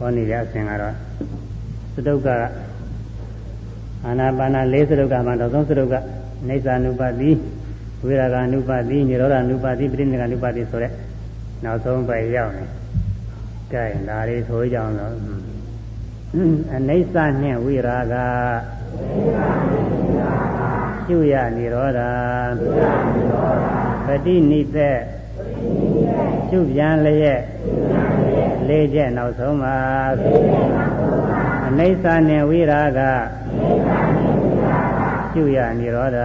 ဟောနေတဲ့အစဉ်ကတော့သတုကအာနာပါနာ၄သတုကမှာတော့သုံးသတုကနေသနုပတိဝိရာဂနုပတိនិရောဓနုပတိပရိနိဂနုပတိဆိုတဲ့နောက်ဆုံးပဲရောက်နေကြရင်ဒါလေးဆိုကြအောင်တော့အနိစ္စနဲ့ဝိရာဂရှုရនិရောဓပฏิနိသက်ရှုပြန်လျက် လေးချက်နောက်ဆုံးမှာအနိစ္စနှင့်ဝိရာဂရှုရនិရောဓ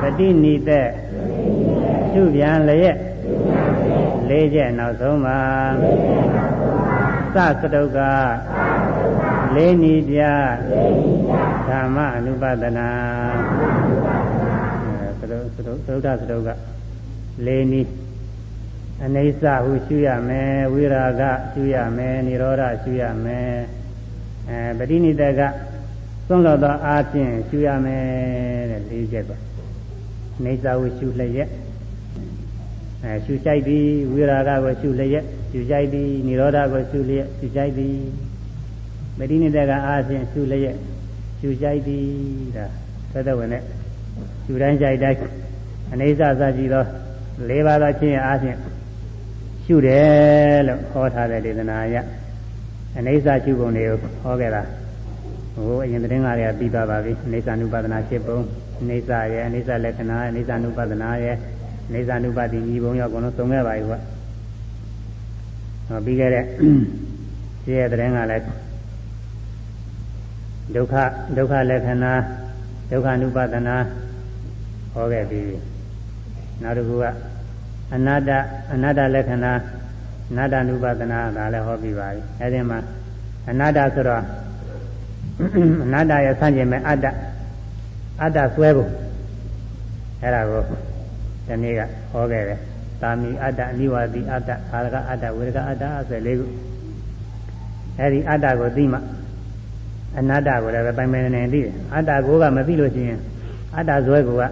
ပတိနိသက်ရှုပြန်လျက်လေးချက်နောက်ဆုံးမှာသစတုကလေးနိပြဓမ္မအနုပဒနာသတုသတုသုဒ္ဓသတုကလေးနိ အနေဆဟုရှုရမယ်ဝိရာဂရှုရမယ်និရောဓရှုရမယ်အဲပဋိနိဒကသွန်တော်သောအားဖြင့်ရှုရမယ်တဲ့လေးချက်ပါနေစာဟုရှုလျက်အဲရှုကြိုက်ပြီးဝိရာဂကိုရှုလျက်ရှုကြိုက်ပြီးនិရောဓကိုရှုလျက်ရှုကြိုက်ပြီးပဋိနိဒကအားဖြင့်ရှုလျက်ရှုကြိုက်ပြီးဒါသက်သက်ဝင်နဲ့ရှုတိုင်းကြိုက်တိုင်းအနေစာစကြည့်သော၄ပါးသောချင်းအားဖြင့် ရှုတယ်လို့ဟောထားတဲ့ဒေသနာရအနေစာရှုပုံတွေကိုဟောခဲ့တာဟိုအရင်သတင်းကားတွေကပြီးသွားပါပြီအနေစာနုပါဒနာ၈ပုံအနေစာရဲ့အနေစာလက္ခဏာအနေစာနုပါဒနာရဲ့အနေစာနုပါတိညီပုံရောက်ကုန်လို့သုံးခဲ့ပါပြီကွာဟောပြီးခဲ့တဲ့ရှင်းရဲ့သတင်းကလည်းဒုက္ခဒုက္ခလက္ခဏာဒုက္ခ ानु ပဒနာဟောခဲ့ပြီးနောက်တစ်ခုက အနာတ္တအနာတ္တလက္ခဏာအနာတ္တ ानु ပဒနာဒါလည်းဟောပြီးပါပြီအဲဒီမှာအနာတ္တဆိုတော့အနာတ္တရဲ့ဆန့်ကျင်မဲ့အတ္တအတ္တဆွဲဖို့အဲ့ဒါကိုဒီနေ့ကဟောခဲ့တယ်သာမီအတ္တအနိဝါတိအတ္တအာရကအတ္တဝေရကအတ္တဆိုလေးခုအဲ့ဒီအတ္တကိုသိမှအနတ္တကိုလည်းပဲပိုင်ပိုင်နေနေသိတယ်အတ္တကိုကမသိလို့ရှိရင်အတ္တဇွဲကိုက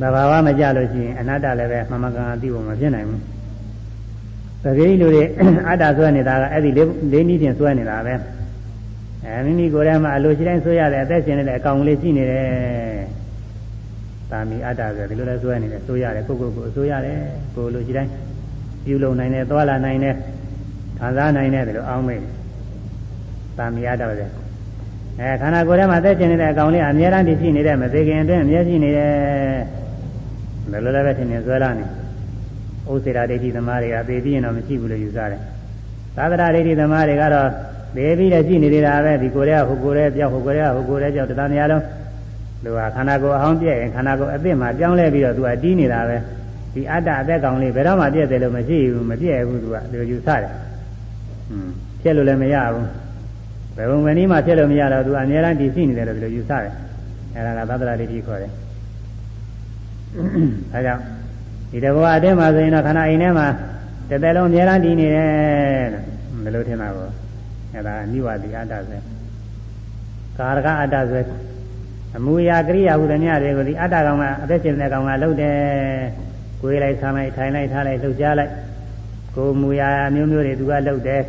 သဘာဝမကြလို့ရှိရင်အနတ္တလည်းပဲမမကန်သိဖို့မဖြစ်နိုင်ဘူးတကယ်လို့လေအတ္တဆွဲနေတာကအဲ့ဒီလေးနည်းဖြင့်ဆွဲနေတာပဲအဲမိမိကိုယ်ထဲမှာအလိုရှိတိုင်းဆွဲရတဲ့အသက်ရှင်နေတဲ့အကောင်လေးရှိနေတယ်တာမီအတ္တဆိုဒီလိုလဲဆွဲနေတယ်ဆွဲရတယ်ကိုကိုကိုဆွဲရတယ်ကိုလိုရှိတိုင်းပြုလုံနိုင်တယ်သွားလာနိုင်တယ်ခံစားနိုင်တယ်ဒီလိုအောင်းမေးတာမီအတ္တပဲအဲခန္ဓာကိုယ်ထဲမှာသက်ရှင်နေတဲ့အကောင်လေးအများအားဖြင့်ရှိနေတဲ့မသေးခင်အတွင်းအများရှိနေတယ် ဘယ်လိုလဲပဲထင်နေဆွဲလာနေဥစ္စေရာဒိဋ္ဌိသမားတွေကသေပြီးရင်တော့မရှိဘူးလို့ယူဆတယ်သာသနာဒိဋ္ဌိသမားတွေကတော့သေပြီးတော့ရှိနေနေတာပဲဒီကိုယ်ရဲ့ဟိုကိုယ်ရဲ့ပြောက်ဟိုကိုယ်ရဲ့ဟိုကိုယ်ရဲ့ပြောက်တရားများလုံးသူကခန္ဓာကိုယ်အဟောင်းပြည့်ရင်ခန္ဓာကိုယ်အသစ်မှာပြောင်းလဲပြီးတော့သူကတီးနေတာပဲဒီအတ္တအသက်ကောင်လေးဘယ်တော့မှပြည့်တယ်လို့မရှိဘူးမပြည့်ဘူးသူကဒီလိုယူဆတယ်อืมဖြစ်လို့လည်းမရဘူးဘယ်ဘုံမနည်းမှဖြစ်လို့မရတော့သူအများအားတည်ရှိနေတယ်လို့ဒီလိုယူဆတယ်အဲဒါကသတ္တရာဒိဋ္ဌိခေါ်တယ် အဲကြောင့်ဒီတဘောအတင်းမှာဆိုရင်တော့ခန္ဓာအိမ်ထဲမှာတစ်သက်လုံးအများအားတည်နေတယ်လို့ဘယ်လိုထင်တာပေါ့အဲဒါနိဝတိအတ္တဆိုကာရကအတ္တဆိုအမူအရာကရိယာဟုသမျှတွေကိုဒီအတ္တကောင်ကအသက်ရှင်တဲ့ကောင်ကလှုပ်တယ်ကိုယ်လိုက်ဆမ်းလိုက်ထိုင်လိုက်ထားလိုက်လှုပ်ရှားလိုက်ကိုယ်မူအရာမျိုးမျိုးတွေသူကလှုပ်တယ်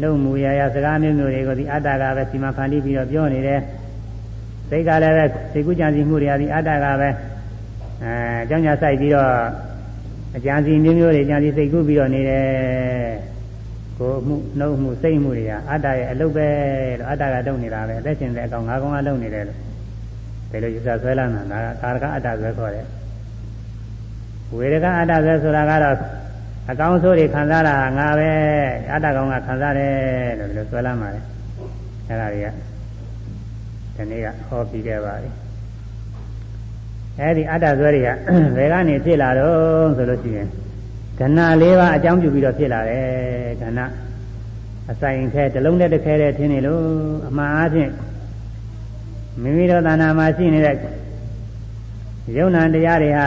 နှုတ်မူရရစကားမျိုးမျိုးတွေကိုဒီအတ္တကပဲစီမံဖန်တီးပြီးတော့ပြောနေတယ်စိတ်ကလည်းပဲစိတ်ကူးကြံစည်မှုတွေဟာဒီအတ္တကပဲ အဲအကြောင်းညာဆိုင်ပြီးတော့အကြံစီမျိုးမျိုးတွေကြံစီစိတ်ကူးပြီးတော့နေတယ်ကိုယ်မှုနှုတ်မှုစိတ်မှုတွေဟာအတ္တရဲ့အလုပ်ပဲလို့အတ္တကတုံနေတာပဲအသက်ရှင်တဲ့အကောင်ငါးကောင်ကလုံနေတယ်လို့ဘယ်လိုယူဆဆွဲလာတာဒါကကာရကအတ္တဆွဲခေါ်တယ်ဝေရကအတ္တဆွဲဆိုတာကတော့အကောင်းဆိုးတွေခံစားတာငါပဲအတ္တကောင်ကခံစားတယ်လို့ဒီလိုဆွဲလမ်းပါတယ်အဲ့ဒါတွေကဒီနေ့ကဟောပြီးခဲ့ပါပြီ အဲ့ဒီအတ္တဆွဲတွေကဘယ်ကနေဖြစ်လာတော့ဆိုလို့ရှိရင်ကဏ္ဍ၄ပါးအကြောင်းပြုပြီးတော့ဖြစ်လာတယ်ကဏ္ဍအဆိုင်ခဲတစ်လုံးနဲ့တစ်ခဲတဲ့ထင်းနေလို့အမှားအားဖြင့်မိမိတို့သာနာမှာရှိနေတဲ့ယုံနာတရားတွေဟာ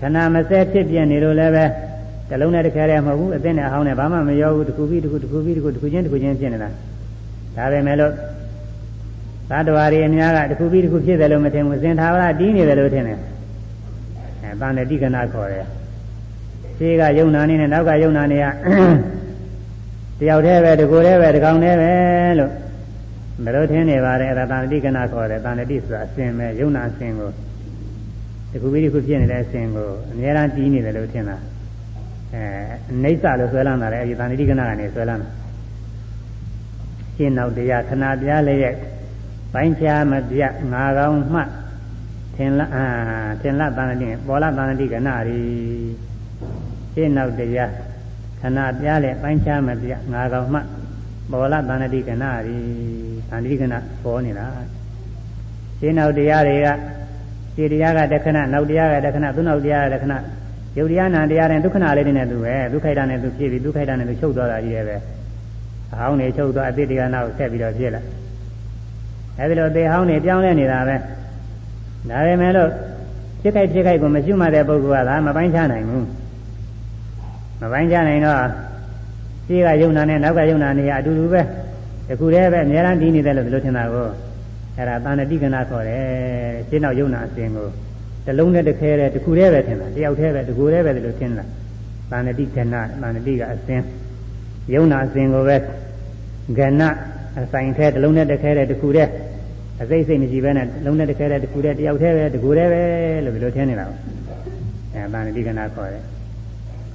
ခဏမစဲဖြစ်ပြနေလို့လည်းပဲတလုံးနဲ့တစ်ခဲတည်းမဟုတ်ဘူးအသိနဲ့အဟောင်းနဲ့ဘာမှမရောဘူးတစ်ခုပြီးတစ်ခုတစ်ခုပြီးတစ်ခုတစ်ခုချင်းတစ်ခုချင်းဖြစ်နေတာဒါပဲမဲ့လို့ သတ္တဝါတွေအများကတစ်ခုပြီးတစ်ခုဖြစ်တယ်လို့မထင်ဘူးစင်သာဝရတီးနေတယ်လို့ထင်တယ်အဲတန်တဲ့တိကနာခေါ်တယ်ရှေးကယုံနာနေနဲ့နောက်ကယုံနာနေကတယောက်တည်းပဲတကူတည်းပဲတကောင်တည်းပဲလို့မလို့ထင်းနေပါတယ်အဲ့ဒါတန်တိကနာခေါ်တယ်တန်တိဆိုတာအစဉ်ပဲယုံနာအစဉ်ကိုတကူပြီးတကူဖြစ်နေတဲ့အစဉ်ကိုအများအားကြီးနေတယ်လို့ထင်တာအဲအိဋ္ဌလို့ဆွဲလန်းတာလေအဲဒီတန်တိကနာကနေဆွဲလန်းတာရှင်းနောက်တရားခဏပြားလည်းရဲ့ ပိုင်းခြားမပြငါကောင်မှထင်လားအာထင်လားတန်တိပေါ်လားတန်တိကနာရီရှင်းနောက်တရားခဏပြားလည်းပိုင်းခြားမပြငါကောင်မှပေါ်လာတဏှတိကနာရီတဏှတိကနာပေါ်နေတာရှင်းနောက်တရားတွေကရှင်းတရားကတခဏနောက်တရားကတခဏသူနောက်တရားကတခဏယုတ်တရားနာတရားတဲ့ဒုက္ခနာလေးတွေနဲ့သူပဲဒုက္ခိတနဲ့သူဖြစ်ပြီးဒုက္ခိတနဲ့သူချုပ်သွားတာကြီးရဲ့ပဲအဟောင်းနေချုပ်သွားအတိတ်တရားနောက်ဆက်ပြီးတော့ဖြစ်လာ အဲဒီလိုသေဟောင်းနေပြောင်းလဲနေတာပဲဒါပေမဲ့လို့ဖြစ်ခိုက်ဖြစ်ခိုက်ကိုမရှိမှတဲ့ပုဂ္ဂိုလ်ကသာမပိုင်းခြားနိုင်ဘူးမပိုင်းခြားနိုင်တော့ရှိကယုံနာနဲ့နောက်ကယုံနာနေရအတူတူပဲတခုတည်းပဲအများအားတည်နေတယ်လို့ဒီလိုထင်တာကိုအဲ့ဒါသာဏတိကနာခေါ်တယ်ရှင်းတော့ယုံနာအစဉ်ကိုတလုံးနဲ့တစ်ခဲတဲ့တခုတည်းပဲထင်တာတယောက်တည်းပဲတကူတည်းပဲဒီလိုထင်တာသာဏတိကနာသာဏတိကအစဉ်ယုံနာအစဉ်ကိုပဲကဏအ ဆိုင်ထဲတလုံးနဲ့တစ်ခဲတဲ့တခုတည်းအစိတ်စိတ်မရှိဘဲနဲ့လုံးနဲ့တစ်ခဲတဲ့တခုတည်းတယောက်တည်းပဲတကူတည်းပဲလို့ဒီလိုထင်နေတာအဲသာဏတိကနာခေါ်တယ်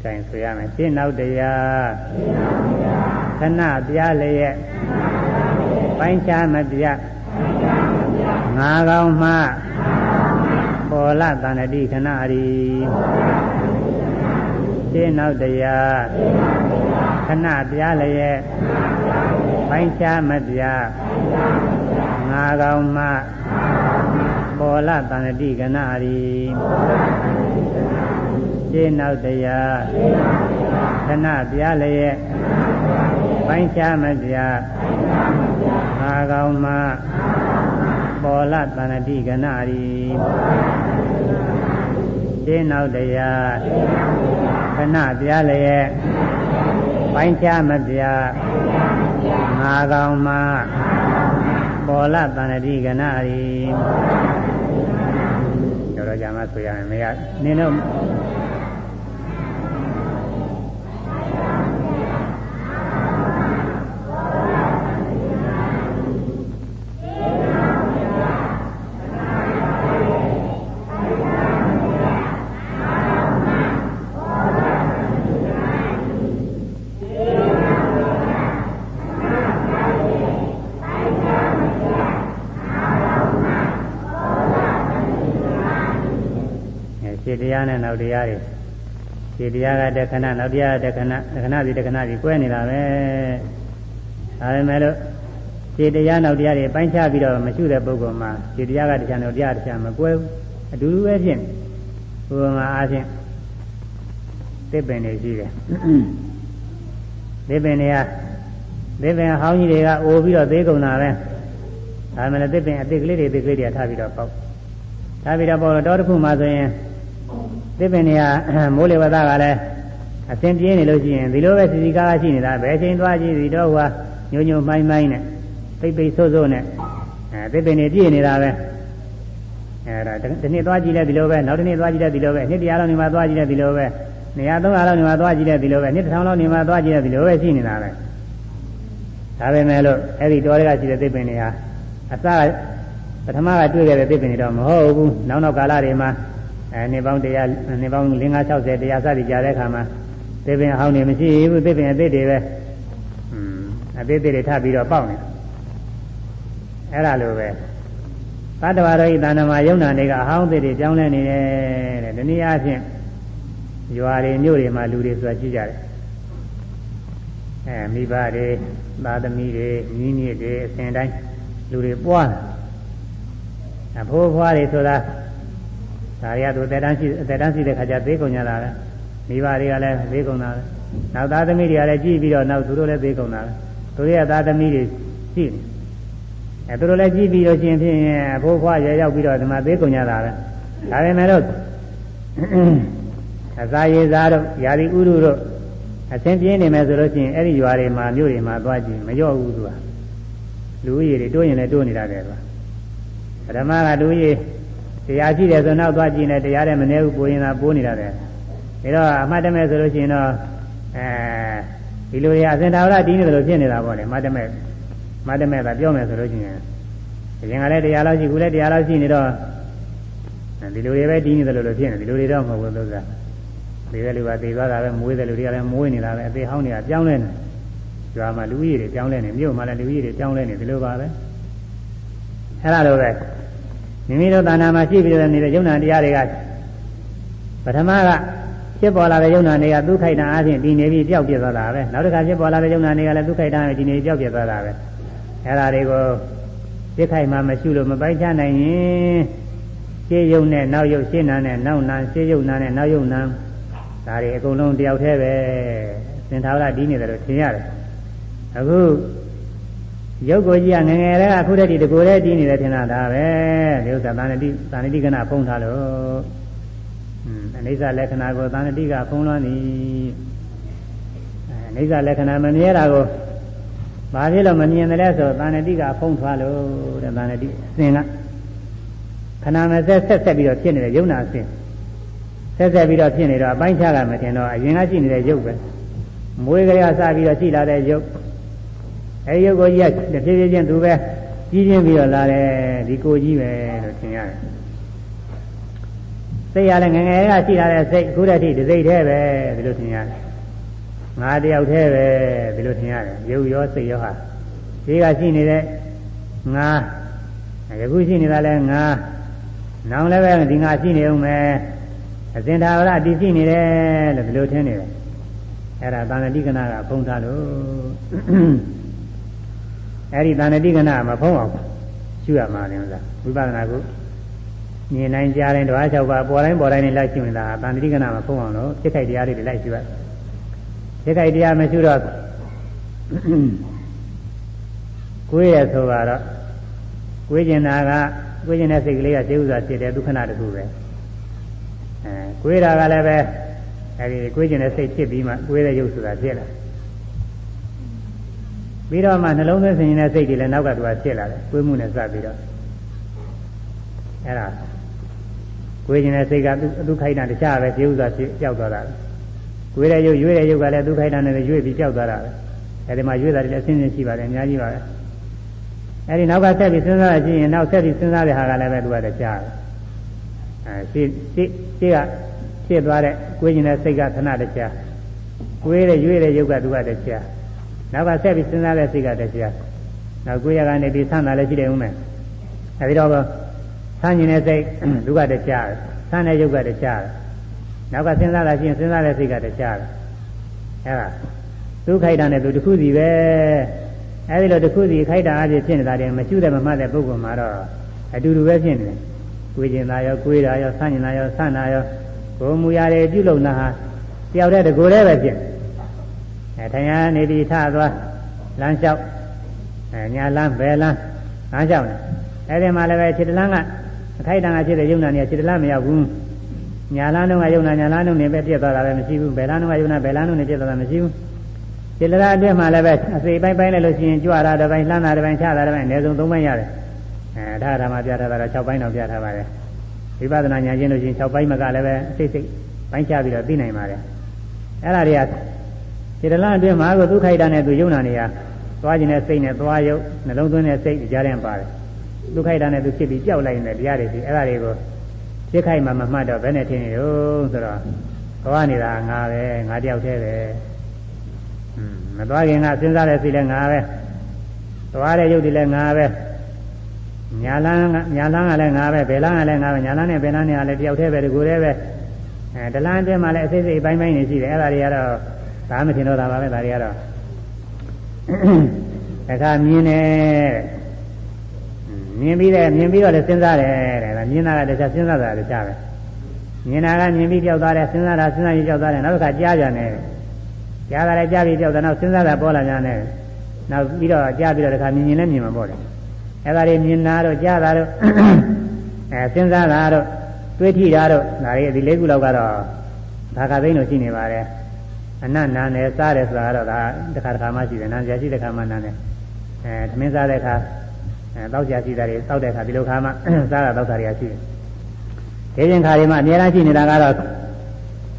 ကင်ဆိုရမယ်ရှင်းနောက်တရားခဏပြလျက်ပိုင်းခြားမပြငါကောင်မှပေါ်လာတဏှတိခဏရီ ရှင်းနောက်တရားခဏပြလျက်ပိုင်းခြားမပြငါကောင်မှပေါ်လာတဏှတိခဏရီရှင်းနောက်တရားခဏပြလျက်ပိုင်းခြားမပြငါကောင်မှပေါ်လတဏတိကနာရီရှင်းနောက်တရား ခဏပြလျက်ပိုင်းခြားမပြငါကောင်မှပေါ်လတဏတိကနာရီတော်တော်ကြာမှဆိုရမယ်မရနင်းတော့ တရားနဲ့နောက်တရားတွေဒီတရားကတခဏနောက်တရားတခဏတခဏစီတခဏစီကွဲနေတာပဲဒါပေမဲ့လို့ဒီတရားနောက်တရားတွေပိုင်းခြားပြီးတော့မရှိတဲ့ပုဂ္ဂိုလ်မှာဒီတရားကတရားနောက်တရားတရားမကွဲဘူးအတူတူပဲဖြစ်နေဘုရားအားဖြင့်သစ်ပင်တွေရှိတယ်သစ်ပင်တွေကသစ်ပင်ဟောင်းကြီးတွေကအိုပြီးတော့သေးကုန်တာပဲဒါမှလည်းသစ်ပင်အသစ်ကလေးတွေအသစ်ကလေးတွေထားပြီးတော့ပေါက်ထားပြီးတော့ပေါက်တော့တစ်ခုမှဆိုရင် သစ်ပင်တွေကမိုးလေဝသကလည်းအစဉ်ပြေးနေလို့ရှိရင်ဒီလိုပဲစီစီကားကားရှိနေတာဘယ်ချိန်သွားကြည့်ဒီတော့ဟွာညိုညိုမှိုင်းမှိုင်းနဲ့ပိတ်ပိတ်ဆိုးဆိုးနဲ့အဲသစ်ပင်တွေပြည့်နေတာပဲအဲဒါဒီနေ့သွားကြည့်လဲဒီလိုပဲနောက်တစ်နေ့သွားကြည့်လဲဒီလိုပဲနှစ်တရားလောက်နေမှာသွားကြည့်လဲဒီလိုပဲနေရာ300လောက်နေမှာသွားကြည့်လဲဒီလိုပဲနှစ်1000လောက်နေမှာသွားကြည့်လဲဒီလိုပဲရှိနေတာပဲဒါပဲမဲ့လို့အဲ့ဒီတော်တွေကရှိတဲ့သစ်ပင်တွေဟာအစပထမကတွေ့ခဲ့တဲ့သစ်ပင်တွေတော့မဟုတ်ဘူးနောက်နောက်ကာလတွေမှာ အဲနှစ်ပေါင်းတရားနှစ်ပေါင်း5 60တရားစသည်ကြာတဲ့အခါမှာသေပင်ဟောင်းနေမရှိဘူးသေပင်အသေးတွေပဲอืมအသေးသေးတွေထပ်ပြီးတော့ပေါက်နေအဲ့ဒါလိုပဲသတ္တဝါတို့ဤတဏ္ဍမှာယုံနာတွေကအဟောင်းသေးတွေကြောင်းလဲနေတယ်တဲ့ဒီနည်းအားဖြင့်ရွာတွေမြို့တွေမှာလူတွေဆိုတာကြည့်ကြတယ်အဲမိဘတွေသာသမီတွေညီးညစ်တွေအစဉ်တိုင်းလူတွေပွားအဖိုးဖွားတွေဆိုတာ ဒါရီကသူတက်တန်းရှိတက်တန်းရှိတဲ့ခါကျသေးကုန်ကြတာလေမိဘတွေကလည်းသေးကုန်တာလေနောက်သားသမီးတွေကလည်းကြည့်ပြီးတော့နောက်သူတို့လည်းသေးကုန်တာလေသူတို့ရဲ့သားသမီးတွေရှိတယ်အဲသူတို့လည်းကြည့်ပြီးတော့ရှင်ဖြင့်အဖိုးဖွားရရောက်ပြီးတော့ဒီမှာသေးကုန်ကြတာလေဒါပေမဲ့လို့အစာရေစားတို့ယာတိဥရုတို့အသင်ပြင်းနေမယ်ဆိုလို့ရှိရင်အဲ့ဒီရွာတွေမှာမြို့တွေမှာသွားကြည့်မကြော့ဘူးသူကလူကြီးတွေတိုးရင်လည်းတိုးနေတာတယ်သူကပထမကလူကြီး တရားရှိတယ်ဆိုနောက်သွားကြည့်နေတရားတဲ့မနေဘူးပိုးရင်သာပိုးနေတာတယ်ဒါတော့အမှတ်တမဲ့ဆိုလို့ရှိရင်တော့အဲဒီလိုတွေအစင်တာဝရတည်နေတယ်လို့ဖြစ်နေတာပေါ့လေမတမဲ့မတမဲ့ကပြောမယ်ဆိုလို့ရှိရင်အရင်ကလည်းတရားလောက်ရှိခုလည်းတရားလောက်ရှိနေတော့ဒီလိုတွေပဲတည်နေတယ်လို့လို့ဖြစ်နေဒီလိုတွေတော့မဟုတ်ဘူးသုသာဒီတဲ့လူကသေသွားတာပဲမွေးတဲ့လူတွေကလည်းမွေးနေတာပဲအသေးဟောင်းနေတာပြောင်းလဲနေကျွာမှာလူကြီးတွေပြောင်းလဲနေမြို့မှာလည်းလူကြီးတွေပြောင်းလဲနေဒီလိုပါပဲအဲ့ဒါလိုပဲ မိမိတို့တဏ္ဍာမှာရှိပြီးနေတဲ့ယုံနာတရားတွေကပထမကဖြစ်ပေါ်လာတဲ့ယုံနာတွေကဒုက္ခိတအားဖြင့်ဒီနေပြီးပျောက်ပြသွားတာပဲနောက်တစ်ခါဖြစ်ပေါ်လာတဲ့ယုံနာတွေကလည်းဒုက္ခိတအားဖြင့်ဒီနေပြီးပျောက်ပြသွားတာပဲအဲ့ဒါတွေကိုသိခိုက်မှမရှိလို့မပိုက်ချနိုင်ရင်ရှင်းယုံနဲ့နောက်ယုံရှင်းနာနဲ့နောက်နာရှင်းယုံနာနဲ့နောက်ယုံနာဒါတွေအကုန်လုံးတယောက်တည်းပဲသင်္ထာဝရဒီနေတယ်လို့ထင်ရတယ်အခု ရုပ်ကိုကြီးကငငယ်တည်းကခုတည်းဒီတကိုယ်တည်းဒီနေတယ်ထင်တာဒါပဲဒီဥစ္စာသာဏတိသာဏတိကနာဖုံးထားလို့အနိစ္စလက္ခဏာကိုသာဏတိကဖုံးလွှမ်းသည်အနိစ္စလက္ခဏာမမြဲတာကိုဘာဖြစ်လို့မမြင်တယ်လဲဆိုသာဏတိကဖုံးထွားလို့တဲ့သာဏတိအစဉ်ကခဏမဆက်ဆက်ဆက်ပြီးတော့ဖြစ်နေတဲ့ယုံနာအစဉ်ဆက်ဆက်ပြီးတော့ဖြစ်နေတော့အပိုင်းခြားကမထင်တော့အရင်ကရှိနေတဲ့ယုတ်ပဲမွေးကြရစပြီးတော့ရှိလာတဲ့ယုတ် အဲဒီယုတ်ကိုကြီးကတဖြည်းဖြည်းချင်းသူပဲကြီးချင်းပြီးတော့လာတယ်ဒီကိုကြီးပဲလို့ထင်ရတယ်စိတ်ရလည်းငငယ်ကရှိလာတဲ့စိတ်အခုတည်းထိဒီစိတ်သေးပဲဒီလိုထင်ရတယ်ငါတယောက်တည်းပဲဒီလိုထင်ရတယ်ရုပ်ရောစိတ်ရောဟာဒီကရှိနေတဲ့ငါယခုရှိနေတာလဲငါနောင်လည်းပဲဒီငါရှိနေအောင်မယ်အစဉ်သာဝရတည်ရှိနေတယ်လို့ဒီလိုထင်နေတယ်အဲ့ဒါသာဏတိကနာကဖုံးထားလို့ အဲ့ဒီသာဏတိကနာမဖုံးအောင်ရှုရမှာလည်းလားဝိပဿနာကိုမြင်နိုင်ကြတိုင်းတဘာ၆ပါးပေါ်တိုင်းပေါ်တိုင်းနဲ့လိုက်ရှုနေတာသာဏတိကနာမဖုံးအောင်လို့စိတ်ခိုက်တရားတွေလိုက်ရှုရစိတ်ခိုက်တရားမရှုတော့ကိုယ်ရဆိုတော့ကိုယ်ကျင်တာကကိုယ်ကျင်တဲ့စိတ်ကလေးကခြေဥစွာဖြစ်တယ်ဒုက္ခနာတခုပဲအဲကိုယ်တာကလည်းပဲအဲဒီကိုယ်ကျင်တဲ့စိတ်ဖြစ်ပြီးမှကိုယ်တဲ့ရုပ်ဆိုတာဖြစ်လာ ပြီးတော့မှနှလုံးသွင်းဆင်ရင်တဲ့စိတ်တွေလည်းနောက်ကသူကဖြစ်လာတယ်ကိုယ်မှုနဲ့စပ်ပြီးတော့အဲဒါကိုယ်ကျင်တဲ့စိတ်ကသူခိုက်တာတခြားပဲခြေဥစွာဖြစ်ကြောက်သွားတာကိုယ်တဲ့ရုပ်ရွေးတဲ့ရုပ်ကလည်းသူခိုက်တာနဲ့ရွေးပြီးကြောက်သွားတာပဲအဲဒီမှာရွေးတာတွေလည်းအဆင်းဆင်းရှိပါတယ်အများကြီးပါပဲအဲဒီနောက်ကဆက်ပြီးစဉ်းစားရချင်းရင်နောက်ဆက်ပြီးစဉ်းစားတဲ့ဟာကလည်းပဲသူကတခြားပဲအဲရှေ့ရှေ့ရှေ့ကဖြစ်သွားတဲ့ကိုယ်ကျင်တဲ့စိတ်ကခဏတခြားကိုယ်ရဲ့ရွေ့တဲ့ယုတ်ကသူကတခြား နောက်ကဆက်ပြီးစဉ်းစားတဲ့စိတ်ကတခြားနောက်ကိုယ်ရကနေပြီးဆန်းတာလည်းရှိတယ်ဦးမယ်အဲဒီတော့ဆန်းကျင်တဲ့စိတ်သူကတခြားဆန်းတဲ့ယုတ်ကတခြားနောက်ကစဉ်းစားတာရှိရင်စဉ်းစားတဲ့စိတ်ကတခြားအဲဒါသူခိုက်တာနဲ့သူတစ်ခုစီပဲအဲဒီလိုတစ်ခုစီခိုက်တာအဖြစ်ဖြစ်နေတာတည်းမရှိတဲ့မမှတ်တဲ့ပုဂ္ဂိုလ်မှာတော့အတူတူပဲဖြစ်နေတယ်ကိုယ်ကျင်တာရောကိုယ်တာရောဆန့်ကျင်တာရောဆန့်တာရောကိုယ်မူရတယ်ပြုလုပ်တာဟာတယောက်တည်းတကိုယ်တည်းပဲဖြစ် အဲထိုင်ရနေပြီးထသွားလမ်းလျှောက်အဲညာလမ်းဘယ်လမ်းလမ်းလျှောက်နေအဲဒီမှာလည်းပဲခြေတလန်းကအခိုက်တန်ကဖြစ်တဲ့ယုံနာနေခြေတလန်းမရောက်ဘူးညာလန်းတော့ကယုံနာညာလန်းတော့နေပဲပြည့်သွားတာပဲမရှိဘူးဘယ်လန်းတော့ကယုံနာဘယ်လန်းတော့နေပြည့်သွားတာမရှိဘူးခြေတလန်းအတွင်းမှာလည်းပဲအစိပိုင်းပိုင်းလိုက်လို့ရှိရင်ကြွတာတစ်ပိုင်းလှမ်းတာတစ်ပိုင်းချတာတစ်ပိုင်းအနည်းဆုံး၃ပိုင်းရတယ်အဲဒါဓမ္မပြထားတာတော့6ပိုင်းတော့ပြထားပါတယ်ဝိပဿနာဉာဏ်ချင်းလို့ရှိရင်6ပိုင်းမကလည်းပဲစိတ်စိတ်ပိုင်းခြားပြီးတော့သိနိုင်ပါတယ်အဲ့ဒါတွေက ခြေတလန့်အတွင်းမှာကိုသူခိုက်တာနဲ့သူယုံနာနေရသွားခြင်းနဲ့စိတ်နဲ့သွားယုတ်နှလုံးသွင်းတဲ့စိတ်ကြားထဲပါတယ်သူခိုက်တာနဲ့သူဖြစ်ပြီးကြောက်လိုက်နေတဲ့တရားတွေဒီအဲ့ဒါတွေကိုဖြစ်ခိုက်မှမမှတ်တော့ဘယ်နဲ့ထင်ရောဆိုတော့သွားနေတာငါပဲငါတယောက်တည်းပဲမသွားခင်ကစဉ်းစားတဲ့စိတ်လည်းငါပဲသွားတဲ့ယုတ်တွေလည်းငါပဲညာလန်းညာလန်းကလည်းငါပဲဘယ်လန်းကလည်းငါပဲညာလန်းနဲ့ဘယ်လန်းနဲ့ကလည်းတယောက်တည်းပဲဒီကိုယ်တည်းပဲအဲဒလန်းအတွင်းမှာလည်းအစိစိအပိုင်းပိုင်းနေရှိတယ်အဲ့ဒါတွေကတော့ ဒါမှမထင်တော့တာပါပဲဒါတွေကတော့အခါမြင်တယ်မြင်ပြီးတယ်မြင်ပြီးတော့လည်းစဉ်းစားတယ်တဲ့ဒါမြင်တာကတခြားစဉ်းစားတာတခြားပဲမြင်တာကမြင်ပြီးကြောက်သွားတယ်စဉ်းစားတာစဉ်းစားပြီးကြောက်သွားတယ်နောက်တစ်ခါကြားကြတယ်ကြားတာလည်းကြားပြီးကြောက်တယ်နောက်စဉ်းစားတာပေါ်လာကြတယ်နောက်ပြီးတော့ကြားပြီးတော့တခါမြင်ရင်လည်းမြင်မှာပေါ့တယ်အဲ့ဒါတွေမြင်တာတော့ကြားတာတော့အဲစဉ်းစားတာတော့တွေးထိတာတော့ဒါတွေဒီလေးခုလောက်ကတော့ဒါကသိန်းလို့ရှိနေပါတယ် အနတ်နာနဲ့စားတယ်ဆိုတာကတော့ဒါတစ်ခါတစ်ခါမှရှိတယ်နာကြရှိတဲ့ခါမှနာတယ်အဲသမင်းစားတဲ့ခါအဲတောက်ကြရှိတာတွေတောက်တဲ့ခါဒီလိုခါမှစားတာတောက်တာတွေကရှိတယ်ဒီရင်ခါတွေမှာအများအားရှိနေတာကတော့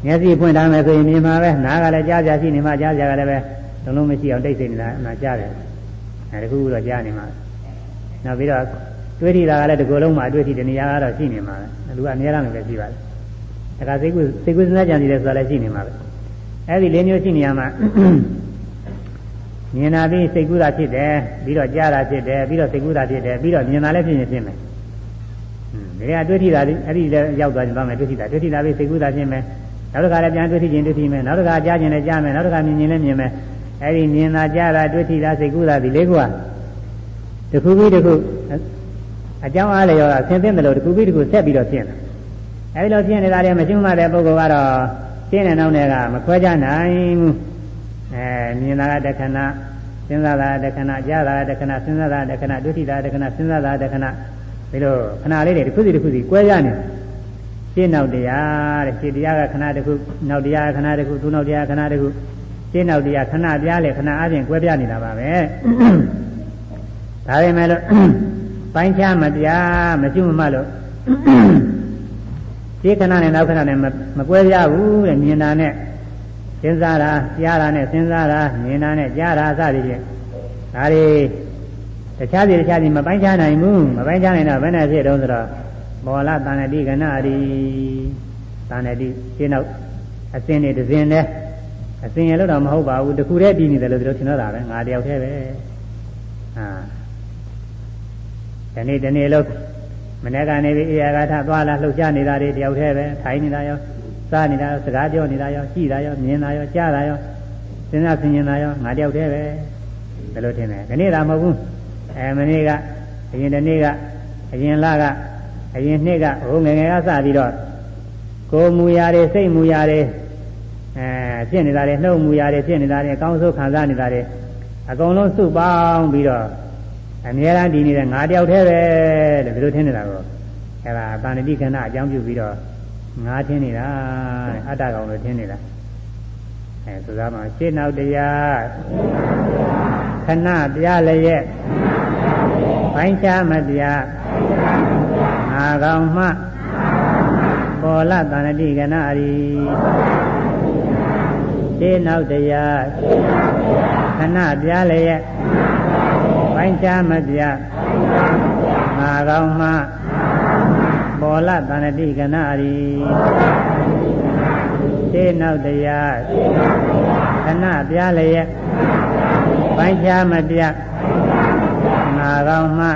မျက်စိဖွင့်ထားမယ်ဆိုရင်မြင်မှာပဲနားကလည်းကြားကြရှိနေမှကြားကြကလည်းပဲလုံးလုံးမရှိအောင်တိတ်ဆိတ်နေတာအမှကြားတယ်အဲတခုခုတော့ကြားနေမှာနောက်ပြီးတော့တွေးထီတာကလည်းဒီကိုယ်လုံးမှာအတွေ့အထိတဏှာကတော့ရှိနေမှာပဲလူကအများအားလည်းရှိပါတယ်ဒါကစိတ်ကူစိတ်ကူစဉ်းစားကြံစီတယ်ဆိုတာလည်းရှိနေမှာပဲ အဲ့ဒီလေးမျိုးရှိနေရမှာမြင်တာပြီးစိတ်ကူးတာဖြစ်တယ်ပြီးတော့ကြားတာဖြစ်တယ်ပြီးတော့စိတ်ကူးတာဖြစ်တယ်ပြီးတော့မြင်တာလည်းဖြစ်ရင်ဖြစ်မယ်ဒီကတွေ့ထိတာအဲ့ဒီလည်းရောက်သွားကြပါမယ်တွေ့ထိတာတွေ့ထိတာပြီးစိတ်ကူးတာဖြစ်မယ်နောက်တစ်ခါလည်းပြန်တွေ့ထိခြင်းတွေ့ထိမယ်နောက်တစ်ခါကြားခြင်းလည်းကြားမယ်နောက်တစ်ခါမြင်ခြင်းလည်းမြင်မယ်အဲ့ဒီမြင်တာကြားတာတွေ့ထိတာစိတ်ကူးတာဒီလေးခုကတခုပြီးတခုအကြောင်းအားလျော်တာဆင်သင့်တယ်လို့တခုပြီးတခုဆက်ပြီးတော့ဖြစ်တယ်အဲဒီလိုဖြစ်နေတာလည်းမရှိမှတဲ့ပုဂ္ဂိုလ်ကတော့ ရှင်းတဲ့နောက်တွေကမခွဲခြားနိုင်ဘူးအဲမြင်တာကတခဏစဉ်းစားတာတခဏကြားတာတခဏစဉ်းစားတာတခဏဒုတိတာတခဏစဉ်းစားတာတခဏဒီလိုခဏလေးတွေတစ်ခုစီတစ်ခုစီကွဲရနေရှင်းနောက်တရားတဲ့ရှင်းတရားကခဏတစ်ခုနောက်တရားခဏတစ်ခုသူနောက်တရားခဏတစ်ခုရှင်းနောက်တရားခဏပြားလေခဏအပြင်ကွဲပြားနေတာပါပဲဒါပေမဲ့လို့ပိုင်းခြားမတရားမရှိမမလို့ ဒီခဏနဲ့နောက်ခဏနဲ့မကွဲပြားဘူးတဲ့မြင်တာနဲ့စဉ်းစားတာကြားတာနဲ့စဉ်းစားတာမြင်တာနဲ့ကြားတာစသည်ဖြင့်ဒါတွေတခြားစီတခြားစီမပိုင်းခြားနိုင်ဘူးမပိုင်းခြားနိုင်တော့ဘယ်နဲ့ဖြစ်တုံးဆိုတော့မောလတဏ္ဍတိကဏရီတဏ္ဍတိရှင်းတော့အစင်းနေတစ်စင်းနဲ့အစင်းရလို့တော့မဟုတ်ပါဘူးတခုတည်းပြီးနေတယ်လို့တို့ထင်တော့တာပဲငါတယောက်တည်းပဲအာဒီနေ့ဒီနေ့လို့ မနေ့ကနေပြီးအေယာဂါထသွားလာလှုပ်ရှားနေတာတွေတယောက်တည်းပဲထိုင်နေတာရောစားနေတာရောစကားပြောနေတာရောကြည်တာရောမြင်တာရောကြားတာရောစဉ်းစားဆင်ခြင်တာရောငါတယောက်တည်းပဲဘယ်လိုထင်လဲဒီနေ့သာမဟုတ်ဘူးအဲမနေ့ကအရင်တနေ့ကအရင်လကအရင်နှစ်ကဟိုငငယ်ကစပြီးတော့ကိုယ်မူရာတွေစိတ်မူရာတွေအဲဖြစ်နေတာတွေနှုတ်မူရာတွေဖြစ်နေတာတွေအကောင်းဆုံးခံစားနေတာတွေအကုန်လုံးစုပေါင်းပြီးတော့ အများအားဒီနေတဲ့ငါတယောက်တည်းပဲတဲ့ဘယ်လိုထင်နေတာကိုအဲဒါတာဏတိခဏအကြောင်းပြုပြီးတော့ငါထင်နေတာတဲ့အတ္တကောင်လို့ထင်နေတာအဲဆိုသားမှာရှင်းနောက်တရားခဏပြလည်းရဲ့ဘိုင်းချမတရားငါကောင်မှပေါ်လာတဏတိကဏရီရှင်းနောက်တရားခဏပြလည်းရဲ့ ဘိုင်းချမတရားငါကောင်မှပေါ်လာတဏတိကဏရီရှင်းနောက်တရားခဏပြလည်းရဲ့ဘိုင်းချမတရားငါကောင်မှ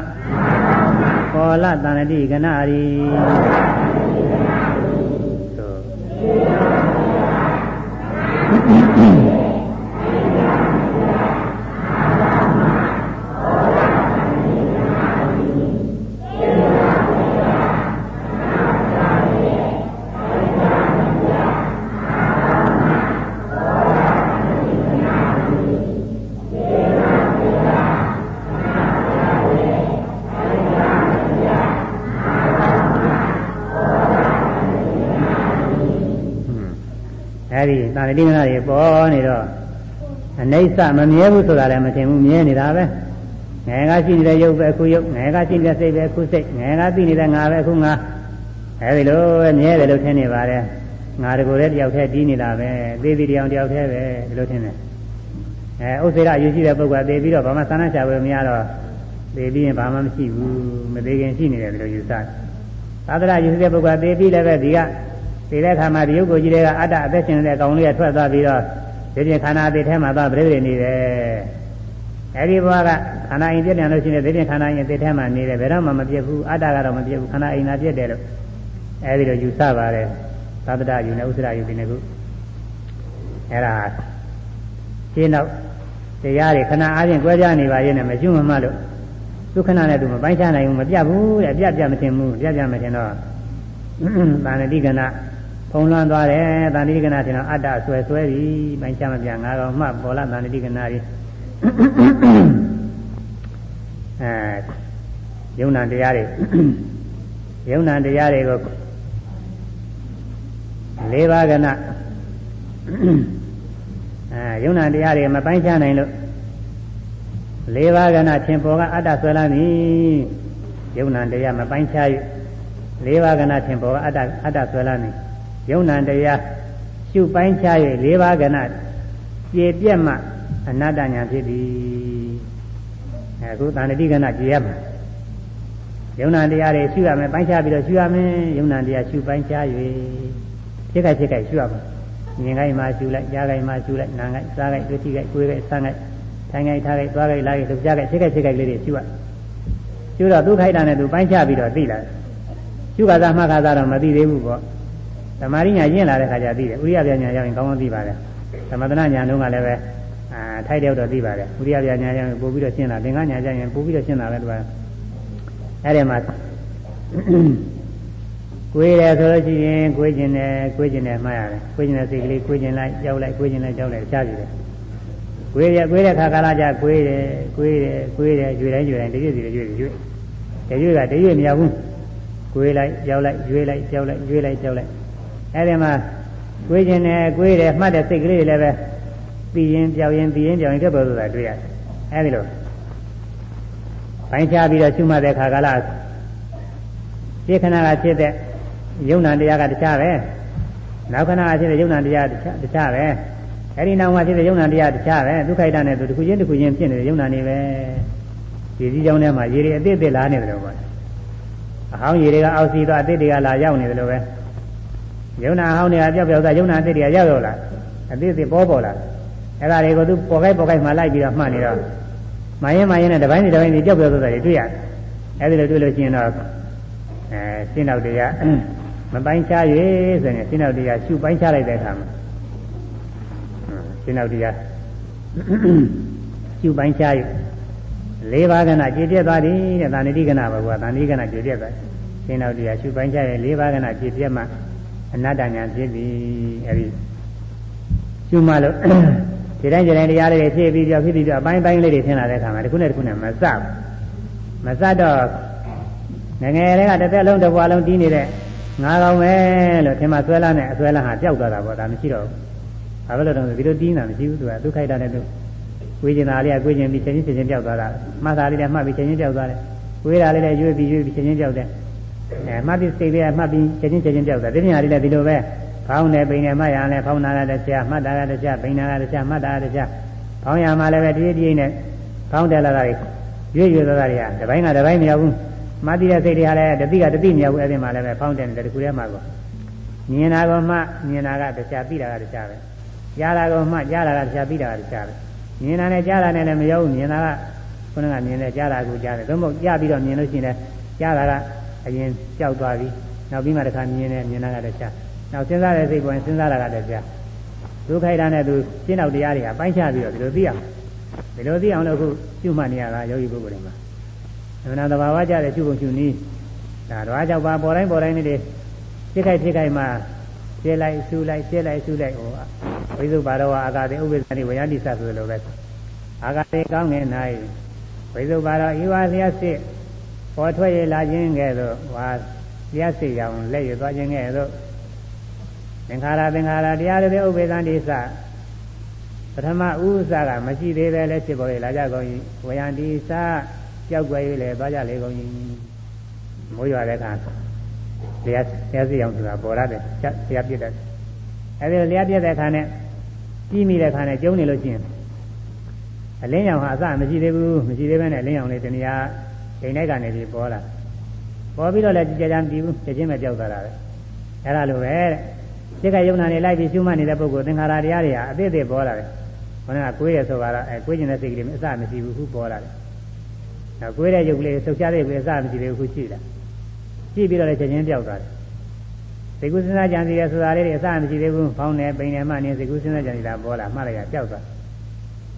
ပေါ်လာတဏတိကဏရီသို့ နိစ္စမမြဲဘူးဆိုတာလည်းမထင်ဘူးမြဲနေတာပဲငယ်ကရှိနေတဲ့ရုပ်ပဲအခုရုပ်ငယ်ကရှိနေတဲ့စိတ်ပဲအခုစိတ်ငယ်ကသိနေတဲ့ငါပဲအခုငါအဲဒီလိုမြဲတယ်လို့ထင်နေပါတယ်ငါတကူလည်းတယောက်တည်းတီးနေတာပဲသေသည်တယောက်တယောက်တည်းပဲဒီလိုထင်တယ်အဲဥစ္စေရအယူရှိတဲ့ပုဂ္ဂိုလ်သေပြီးတော့ဘာမှသဏ္ဍာန်ချဝယ်မရတော့သေပြီးရင်ဘာမှမရှိဘူးမသေးခင်ရှိနေတယ်ဒီလိုယူဆသာသနာယူရှိတဲ့ပုဂ္ဂိုလ်သေပြီးလည်းပဲဒီကဒီတဲ့ခါမှာဒီယုတ်ကိုကြီးတဲ့အတ္တအသက်ရှင်နေတဲ့ကောင်လေးကထွက်သွားပြီးတော့ ဒီပြင်ခန္ဓာအသေးထဲမှာသွားပြိဋိနေတယ်အဲဒီဘဝကခန္ဓာအိမ်ပြည့်တယ်လို့ရှိရင်ဒီပြင်ခန္ဓာအိမ်အသေးထဲမှာနေတယ်ဘယ်တော့မှမပြည့်ဘူးအတ္တကတော့မပြည့်ဘူးခန္ဓာအိမ်သာပြည့်တယ်လို့အဲဒီလိုယူဆပါတယ်သတ္တယူနဲ့ဥစ္စရယူဒီနေ့ခုအဲဒါရှင်းတော့တရားတွေခဏအားဖြင့်ကြွယ်ကြနေပါရဲ့နဲ့မရှိမှမလို့ဒုက္ခနာနဲ့သူမပိုင်းခြားနိုင်ဘူးမပြတ်ဘူးတဲ့အပြတ်ပြတ်မတင်ဘူးပြတ်ပြတ်မတင်တော့သာဏတိကနာုံ လွှမ်းသွားတယ်တန်တိကနာထင်တော့အတ္တဆွဲဆွဲပြီမိုင်းချမပြငါကောင်မှပေါ်လာတန်တိကနာကြီးအဲယုံနာတရားတွေယုံနာတရားတွေကို၄ပါးကနအဲယုံနာတရားတွေမပိုင်းခြားနိုင်လို့၄ပါးကနထင်ပေါ်ကအတ္တဆွဲလာပြီယုံနာတရားမပိုင်းခြား၍၄ပါးကနထင်ပေါ်ကအတ္တအတ္တဆွဲလာပြီ ယုံ nant တရားရှုပိုင်းခြား၍၄ပါးကဏကျေပြက်မှအနတ္တညာဖြစ်သည်အခုတဏှတိကနာကြည်ရမှာယုံနာတရားတွေရှုရမယ်ပိုင်းခြားပြီးတော့ရှုရမယ်ယုံနာတရားရှုပိုင်းခြား၍ဖြစ်ခိုက်ဖြစ်ခိုက်ရှုရမှာမြင်ခိုက်မှရှုလိုက်ကြားခိုက်မှရှုလိုက်နားခိုက်စားခိုက်တွေ့ထိခိုက်ကိုယ်ခိုက်ဆန်းခိုက်ထိုင်ခိုက်ထားခိုက်သွားခိုက်လာခိုက်လှုပ်ရှားခိုက်ဖြစ်ခိုက်ဖြစ်ခိုက်လေးတွေရှုရရှုတော့သူခိုက်တာနဲ့သူပိုင်းခြားပြီးတော့သိလာတယ်ရှုခါသာမှတ်ခါသာတော့မသိသေးဘူးပေါ့ သမာဓိညာကျင့်လာတဲ့ခါကျသိတယ်ဥရိယပြညာရောက်ရင်ကောင်းကောင်းသိပါတယ်သမထနာညာတုန်းကလည်းပဲအာထိုက်တဲ့တော့သိပါတယ်ဥရိယပြညာရောက်ရင်ပို့ပြီးတော့ရှင်းတာသင်္ကညာကျရင်ပို့ပြီးတော့ရှင်းတာပဲသူကအဲ့ဒီမှာကိုယ်တယ်ဆိုလို့ရှိရင်ကိုယ်ကျင်တယ်ကိုယ်ကျင်တယ်မှားရတယ်ကိုယ်ကျင်တဲ့စိတ်ကလေးကိုယ်ကျင်လိုက်ကြောက်လိုက်ကိုယ်ကျင်လိုက်ကြောက်လိုက်ချားပြီတယ်ကိုယ်ရကိုယ်တဲ့ခါကာလကြကိုယ်တယ်ကိုယ်တယ်ကိုယ်တယ်ရွေတိုင်းရွေတိုင်းတရွေ့စီတရွေ့ရွေ့တရွေ့ကတရွေ့မရဘူးကိုယ်လိုက်ကြောက်လိုက်ရွေ့လိုက်ကြောက်လိုက်ရွေ့လိုက်ကြောက်လိုက် အဲ့ဒီမှာကိုယ်ကျင်တယ်ကိုယ်တယ်မှတ်တဲ့စိတ်ကလေးတွေလည်းပဲပြီးရင်ပြောင်းရင်ပြီးရင်ပြောင်းရင်ကဲ့ပေါ်ဆိုတာတွေ့ရတယ်အဲ့ဒီလိုပိုင်းခြားပြီးတော့ရှုမှတ်တဲ့ခါကလာပြည့်ခဏကဖြစ်တဲ့ယုံနာတရားကတခြားပဲနောက်ခဏကဖြစ်တဲ့ယုံနာတရားတခြားတခြားပဲအဲ့ဒီနောက်မှာဖြစ်တဲ့ယုံနာတရားတခြားပဲဒုက္ခိတနဲ့သူတစ်ခုချင်းတစ်ခုချင်းဖြစ်နေတဲ့ယုံနာနေပဲဒီစည်းကြောင်းထဲမှာရေတွေအသစ်အသစ်လာနေတယ်လို့ပေါ့အဟောင်းရေတွေကအောက်စီသွားအသစ်တွေကလာရောက်နေတယ်လို့ပဲ ယုံနာအဟောင်းတွေကပြောက်ပြောက်သွားယုံနာအသစ်တွေကရောက်ရောက်လာအသစ်အသစ်ပေါ်ပေါ်လာအဲ့ဒါတွေကိုသူပေါ်ခိုက်ပေါ်ခိုက်မှလိုက်ပြီးတော့မှတ်နေတော့မရင်မရင်နဲ့တပိုင်းစီတပိုင်းစီကြောက်ပြောက်သွားတယ်တွေ့ရတယ်အဲ့ဒီလိုတွေ့လို့ရှိရင်တော့အဲရှင်းတော့တရားမပိုင်းခြား၍ဆိုရင်ရှင်းတော့တရားရှုပိုင်းခြားလိုက်တဲ့အခါမှာရှင်းတော့တရားရှုပိုင်းခြား၍လေးပါးကဏကြည်ပြတ်သွားသည်တဲ့သာဏတိကဏဘုရားသာဏတိကဏကြည်ပြတ်သွားရှင်းတော့တရားရှုပိုင်းခြား၍လေးပါးကဏကြည်ပြတ်မှ အနတ္တညာဖြစ်ပြီအဲဒီရှုမှလို့ဒီတိုင်းဒီတိုင်းတရားလေးတွေဖြည့်ပြီးပြောဖြစ်ပြီးပြောအပိုင်းပိုင်းလေးတွေထင်လာတဲ့အခါမှာတစ်ခုနဲ့တစ်ခုနဲ့မစဘူးမစတော့ငငယ်လေးကတစ်သက်လုံးတစ်ဘဝလုံးတီးနေတဲ့ငါကောင်ပဲလို့ထင်မှဆွဲလာနဲ့အဆွဲလာဟာပျောက်သွားတာပေါ့ဒါမရှိတော့ဘူးဘာလို့လဲတော့ဒီလိုတီးနေတာမရှိဘူးသူကသူခိုက်တာနဲ့သူကိုယ်ကျင်တာလေးကကိုယ်ကျင်ပြီးချင်းချင်းချင်းပျောက်သွားတာမှတ်တာလေးလည်းမှတ်ပြီးချင်းချင်းပျောက်သွားတယ်ကိုယ်တာလေးလည်းရွေးပြီးရွေးပြီးချင်းချင်းပျောက်တယ် အဲမှတ်ပြီးစိတ်လေးကမှတ်ပြီးချင်းချင်းချင်းပျောက်တာဒီပညာလေးလည်းဒီလိုပဲဖောင်းတယ်ပိန်တယ်မှတ်ရလဲဖောင်းတာကတခြားမှတ်တာကတခြားပိန်တာကတခြားမှတ်တာကတခြားဖောင်းရမှာလည်းပဲတည်းတည်းနဲ့ဖောင်းတယ်လာတာတွေရွေ့ရွေ့သွားတာတွေကတပိုင်းကတပိုင်းမရောက်ဘူးမှတ်သိတဲ့စိတ်တွေဟာလည်းတတိကတတိမရောက်ဘူးအဲ့ဒီမှာလည်းပဲဖောင်းတယ်တဲ့တခုတည်းမှာကောမြင်တာကမှမြင်တာကတခြားသိတာကတခြားပဲကြားတာကမှကြားတာကတခြားသိတာကတခြားပဲမြင်တာနဲ့ကြားတာနဲ့လည်းမရောက်ဘူးမြင်တာကခုနကမြင်တဲ့ကြားတာကိုကြားတယ်သို့မဟုတ်ကြားပြီးတော့မြင်လို့ရှိရင်လည်းကြားတာက အရင်ကြောက်သွားပြီနောက်ပြီးမှတစ်ခါမြင်တယ်မြင်တာကတခြားနောက်စဉ်းစားတဲ့စိတ်ပေါ်စဉ်းစားတာကတည်းကဒုက္ခိတာနဲ့သူရှင်းတော့တရားတွေကပိုင်းခြားပြီးတော့ဒီလိုသိအောင်ဒီလိုသိအောင်လို့အခုရှုမှတ်နေရတာယောဂီပုဂ္ဂိုလ်တွေမှာအမှန်တဘာဝကြတဲ့ရှုဖို့ရှုနည်းဒါတော့ကြောက်ပါပေါ်တိုင်းပေါ်တိုင်းလေးတွေဖြစ်ခိုက်ဖြစ်ခိုက်မှရှင်းလိုက်ရှုလိုက်ရှင်းလိုက်ရှုလိုက်ဟိုဝိသုဘာတော်အာဂါတိဥပ္ပဇ္ဇတိဝယတိသဆိုလိုပဲအာဂါတိကောင်းငင်၌ဝိသုဘာတော်ဤဝါလျက်စစ် ပေါ်ထွက်ရလာခြင်းကဲ့သို့ဝါလျက်စစ်ရောင်လက်ရသွားခြင်းကဲ့သို့သင်္ခါရသင်္ခါရတရားတွေဥပ္ပေသံတိစပထမဥစ္စာကမရှိသေးပဲလဲဖြစ်ပေါ်ရလာကြကုန်၏ဝယံတိစကြောက်ွယ်၍လဲသွားကြလေကုန်၏မိုးရွာတဲ့အခါတရားတရားစီအောင်ဆိုတာပေါ်ရတယ်တရားပြည့်တယ်အဲဒီတရားပြည့်တဲ့အခါနဲ့ပြီးမိတဲ့အခါနဲ့ကျုံနေလို့ရှိရင်အလင်းရောင်ဟာအစမရှိသေးဘူးမရှိသေးပဲနဲ့အလင်းရောင်လေးတဏှာဒိ န်လိုက်ကနေပြီးပေါ်လာပေါ်ပြီးတော့လည်းကြည်ကြမ်းပြီးဘူးချက်ချင်းပဲကြောက်သွားတာပဲအဲလိုပဲတဲ့စိတ်ကယုံနာနေလိုက်ပြီးရှုမှတ်နေတဲ့ပုဂ္ဂိုလ်သင်္ခါရတရားတွေဟာအသေးသေးပေါ်လာတယ်ခန္ဓာကကိုယ်ရဆိုတော့အဲကိုယ်ကျင်တဲ့စိတ်ကလေးအစမရှိဘူးခုပေါ်လာတယ်နောက်ကိုယ်တဲ့ရုပ်ကလေးဆုပ်ရှားတဲ့ရုပ်ကလေးအစမရှိသေးဘူးခုရှိတာရှိပြီးတော့လည်းချက်ချင်းပြောက်သွားတယ်စိတ်ကူးစဉ်းစားကြံစီရဆိုတာလေးတွေအစမရှိသေးဘူးဖောင်းနေပိန်နေမှနေစိတ်ကူးစဉ်းစားကြံစီတာပေါ်လာမှတ်လိုက်ရပြောက်သွား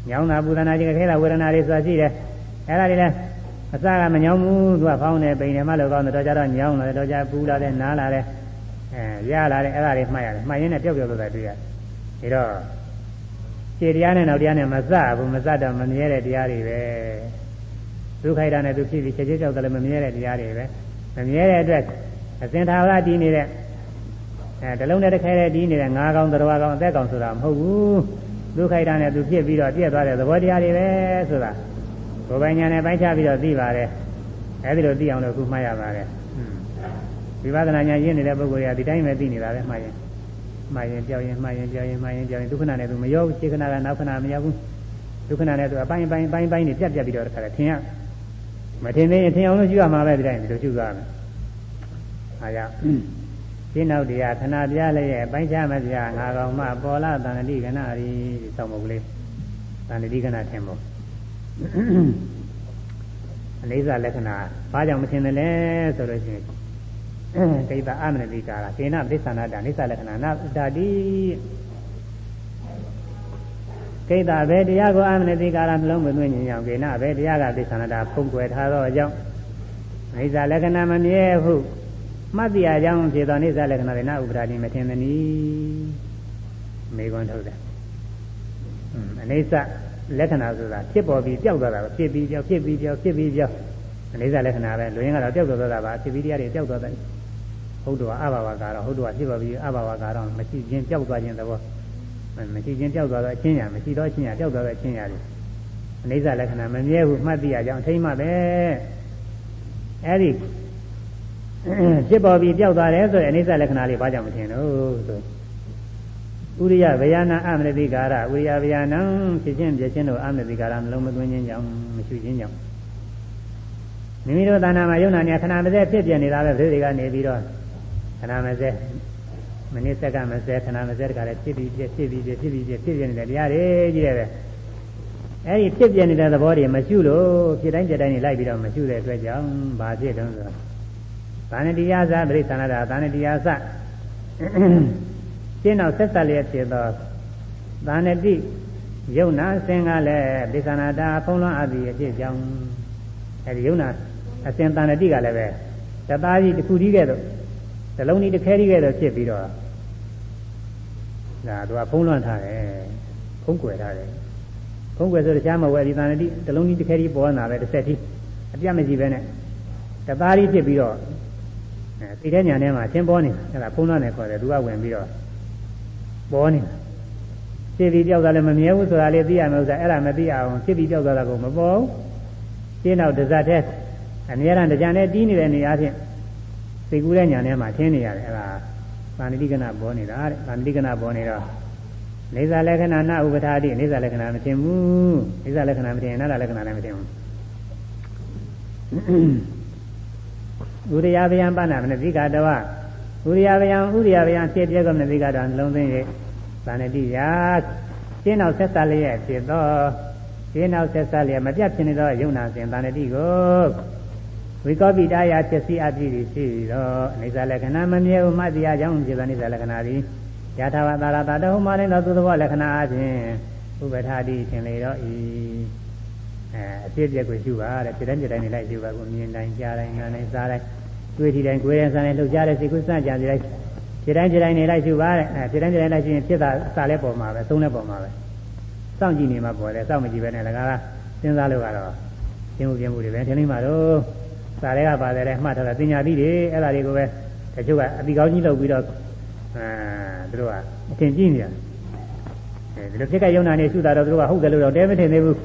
ညောင်းတာပူဒနာခြင်းခဲတာဝေဒနာတွေဆိုတာရှိတယ်အဲ့ဒါတွေလည်း အစကမညောင်းဘူးသူကဖောင်းနေပိန်နေမှလို့ကောင်းတယ်တော့ကြတော့ညောင်းလာတယ်တော့ကြပူလာတယ်နားလာတယ်အဲရလာတယ်အဲ့ဒါတွေမှတ်ရတယ်မှတ်ရင်းနဲ့ပျောက်ပျောက်သွားတာတွေ့ရတယ်ဒါတော့ခြေတရားနဲ့နောက်တရားနဲ့မစဘူးမစတော့မမြဲတဲ့တရားတွေပဲဒုက္ခိုက်တာနဲ့သူဖြစ်ပြီးချက်ချင်းကြောက်တယ်လည်းမမြဲတဲ့တရားတွေပဲမမြဲတဲ့အတွက်အစဉ်သာဝတည်နေတဲ့အဲတလုံးနဲ့တစ်ခဲတဲ့တည်နေတဲ့ငါးကောင်တော်ကောင်အသက်ကောင်ဆိုတာမဟုတ်ဘူးဒုက္ခိုက်တာနဲ့သူဖြစ်ပြီးတော့ပြည့်သွားတဲ့သဘောတရားတွေပဲဆိုတာ ကိုယ်ပိုင်ညာနဲ့ပိုင်းခြားပြီးတော့သိပါတယ်အဲဒီလိုသိအောင်လို့ခုမှတ်ရပါတယ်ဝိပဿနာဉာဏ်ရင်းနေတဲ့ပုဂ္ဂိုလ်ကဒီတိုင်းပဲသိနေတာပဲမှတ်ရင်မှတ်ရင်ကြောက်ရင်မှတ်ရင်ကြောက်ရင်မှတ်ရင်ကြောက်ရင်ဒုက္ခနာနဲ့သူမရောဘူးခြေခဏကနောက်ခဏမရောက်ဘူးဒုက္ခနာနဲ့သူအပိုင်းပိုင်းပိုင်းပိုင်းနေပြတ်ပြတ်ပြီးတော့တခါတည်းထင်ရမထင်သေးရင်ထင်အောင်လို့ရှုရမှာပဲဒီတိုင်းဒီလိုရှုရမယ်အားကြောင့်ရှင်းနောက်တရားခဏပြလည်းရဲ့ပိုင်းခြားမပြငါကောင်မှပေါ်လာတန်တိကနာရီစောင့်မုတ်လေးတန်တိကနာထင်ဖို့ အိသလက္ခဏာဘာကြောင့်မထင်တယ်လဲဆိုလို့ရှိရင်ဒိဋ္ဌအမနတိကာရကေနပစ္ဆနာတအိသလက္ခဏာနာဓာတိကိတဘယ်တရားကိုအမနတိကာရနှလုံးမသွင်းခြင်းကြောင့်ကေနဘယ်တရားကပစ္ဆနာတာဖုံးကွယ်ထားသောအကြောင်းအိသလက္ခဏာမမြဲဟုမှတ်တရားကြောင့်ဖြစ်သောအိသလက္ခဏာတွေနာဥပဒါတိမထင်သနည်းမေခွန်းထုတ်တယ်အိသ လက္ခဏာဆိုတာဖြစ်ပေါ်ပြီးပျောက်သွားတာပဲဖြစ်ပြီးပျောက်ဖြစ်ပြီးပျောက်ဖြစ်ပြီးပျောက်အနေစာလက္ခဏာပဲလူရင်းကတော့ပျောက်သွားတာပါဖြစ်ပြီးတရားတွေပျောက်သွားတယ်ဟုတ်တော်အဘဝကတော့ဟုတ်တော်ဖြစ်ပေါ်ပြီးအဘဝကတော့မရှိခြင်းပျောက်သွားခြင်းသဘောမရှိခြင်းပျောက်သွားတော့အချင်းညာမရှိတော့အချင်းညာပျောက်သွားတော့အချင်းညာတွေအနေစာလက္ခဏာမမြဲဘူးမှတ်သိရကြအောင်ထိမ့်မှပဲအဲ့ဒီဖြစ်ပေါ်ပြီးပျောက်သွားတယ်ဆိုရင်အနေစာလက္ခဏာလေးဘာကြောင့်မထင်လို့ဆို ဥရိယဗျာနာအမနတိကာရဥရိယဗျာနံဖြစ်ခြင်းပြခြင်းတို့အမနတိကာရနှလုံးမသွင်းခြင်းကြောင့်မရှိခြင်းကြောင့်မိမိတို့တဏ္ဍာမှာယုံနာနေခဏမစဲဖြစ်ပြနေတာပဲပြည်တွေကနေပြီးတော့ခဏမစဲမိနစ်စက္ကန့်မစဲခဏမစဲတခါလဲဖြစ်ပြီးဖြစ်ဖြစ်ပြီးဖြစ်ပြီးဖြစ်ဖြစ်ပြနေတဲ့တရားတွေကြီးတယ်ပဲအဲ့ဒီဖြစ်ပြနေတဲ့သဘောတွေမရှိလို့ဖြစ်တိုင်းပြတိုင်းနေလိုက်ပြီးတော့မရှိတဲ့အတွက်ကြောင့်ဘာဖြစ်တုံးဆိုသာဏတိယသပရိသနာတာသာဏတိယသ ရှင်းအောင်ဆက်ဆက်လျက်ဖြစ်သောသာဏတိယုံနာအစဉ်ကလည်းဒေသနာတာဖုံးလွှမ်းအပ်ပြီးအဖြစ်ကြောင့်အဲဒီယုံနာအစဉ်သာဏတိကလည်းပဲတသားကြီးတစ်ခုကြီးကဲ့သို့ဇလုံးကြီးတစ်ခဲကြီးကဲ့သို့ဖြစ်ပြီးတော့ဒါသူကဖုံးလွှမ်းထားတယ်ဖုံးကွယ်ထားတယ်ဖုံးကွယ်ဆိုတရားမဝယ်ဒီသာဏတိဇလုံးကြီးတစ်ခဲကြီးပေါ်လာပဲတစ်ဆက်ကြီးအပြတ်မကြည့်ပဲနဲ့တသားကြီးဖြစ်ပြီးတော့အဲသိတဲ့ညာထဲမှာသင်ပေါ်နေအဲ့ဒါဖုံးလွှမ်းတယ်ခေါ်တယ်သူကဝင်ပြီးတော့ ပေါ်နေတာဖြစ်ပြီးပြောက်တာလည်းမမြဲဘူးဆိုတာလေးသိရမယ်ဥစ္စာအဲ့ဒါမသိအောင်ဖြစ်ပြီးပြောက်သွားတာကိုမပေါ်ဘူးရှင်းတော့တဇတ်တဲ့အများရန်ကြံနဲ့တီးနေတဲ့နေရာချင်းသိကူးတဲ့ညာထဲမှာထင်းနေရတယ်အဲ့ဒါဗန္တိကနာပေါ်နေတာတဲ့ဗန္တိကနာပေါ်နေတော့နေဇာလက္ခဏာနာဥပထာတိနေဇာလက္ခဏာမထင်ဘူးနေဇာလက္ခဏာမထင်နာလက္ခဏာလည်းမထင်ဘူးဥရိယဗျံပဏမနတိကတဝ ဥရိယဗျံဥရိယဗျံဖြစ်ပြကမနတိကတံလုံးသိရဲ့သန္တိယရှင်းနောက်ဆက်ဆက်လျက်ဖြစ်သောရှင်းနောက်ဆက်ဆက်လျက်မပြတ်ဖြစ်နေသောယုံနာစဉ်သန္တိကိုဝိကောပိတာယဖြစ်စီအပြည့်ရှိသောအိဇာလက္ခဏာမမြဲဥမတရားကြောင့်ဖြစ်သောအိဇာလက္ခဏာသည်ယထာဝတာရတာတဟုမနိုင်သောသူသဘောလက္ခဏာအချင်းဥပထာတိထင်လေတော့ဤအဲအဖြစ်ပြက်ကိုရှုပါတဲ့ပြတိုင်းပြတိုင်းနေလိုက်ရှုပါကိုမြင်တိုင်းကြားတိုင်းနားတိုင်းစားတိုင်း တွေ့ထီတိုင်းကိုယ်ရင်စားတိုင်းလှုပ်ရှားတဲ့စိတ်ကူးစကြံစီတိုင်းခြေတိုင်းခြေတိုင်းနေလိုက်ရှုပါတဲ့အဲခြေတိုင်းခြေတိုင်းလိုက်ရှုရင်ဖြစ်တာအစာလဲပေါ်မှာပဲသုံးလဲပေါ်မှာပဲစောင့်ကြည့်နေမှာပေါ်တယ်စောင့်မကြည့်ပဲနဲ့လကားစဉ်းစားလို့ကတော့ရှင်းမှုပြမှုတွေပဲထင်နေမှာတော့စာတွေကပါတယ်လဲမှတ်ထားတာပညာသီးတွေအဲ့ဒါတွေကိုပဲတချို့ကအတိကောင်းကြီးလုပ်ပြီးတော့အာသူတို့ကအထင်ကြီးနေတာအဲဒီလိုဖြစ်ကယုံနာနေရှုတာတော့သူတို့ကဟုတ်တယ်လို့တော့တဲမထင်သေးဘူး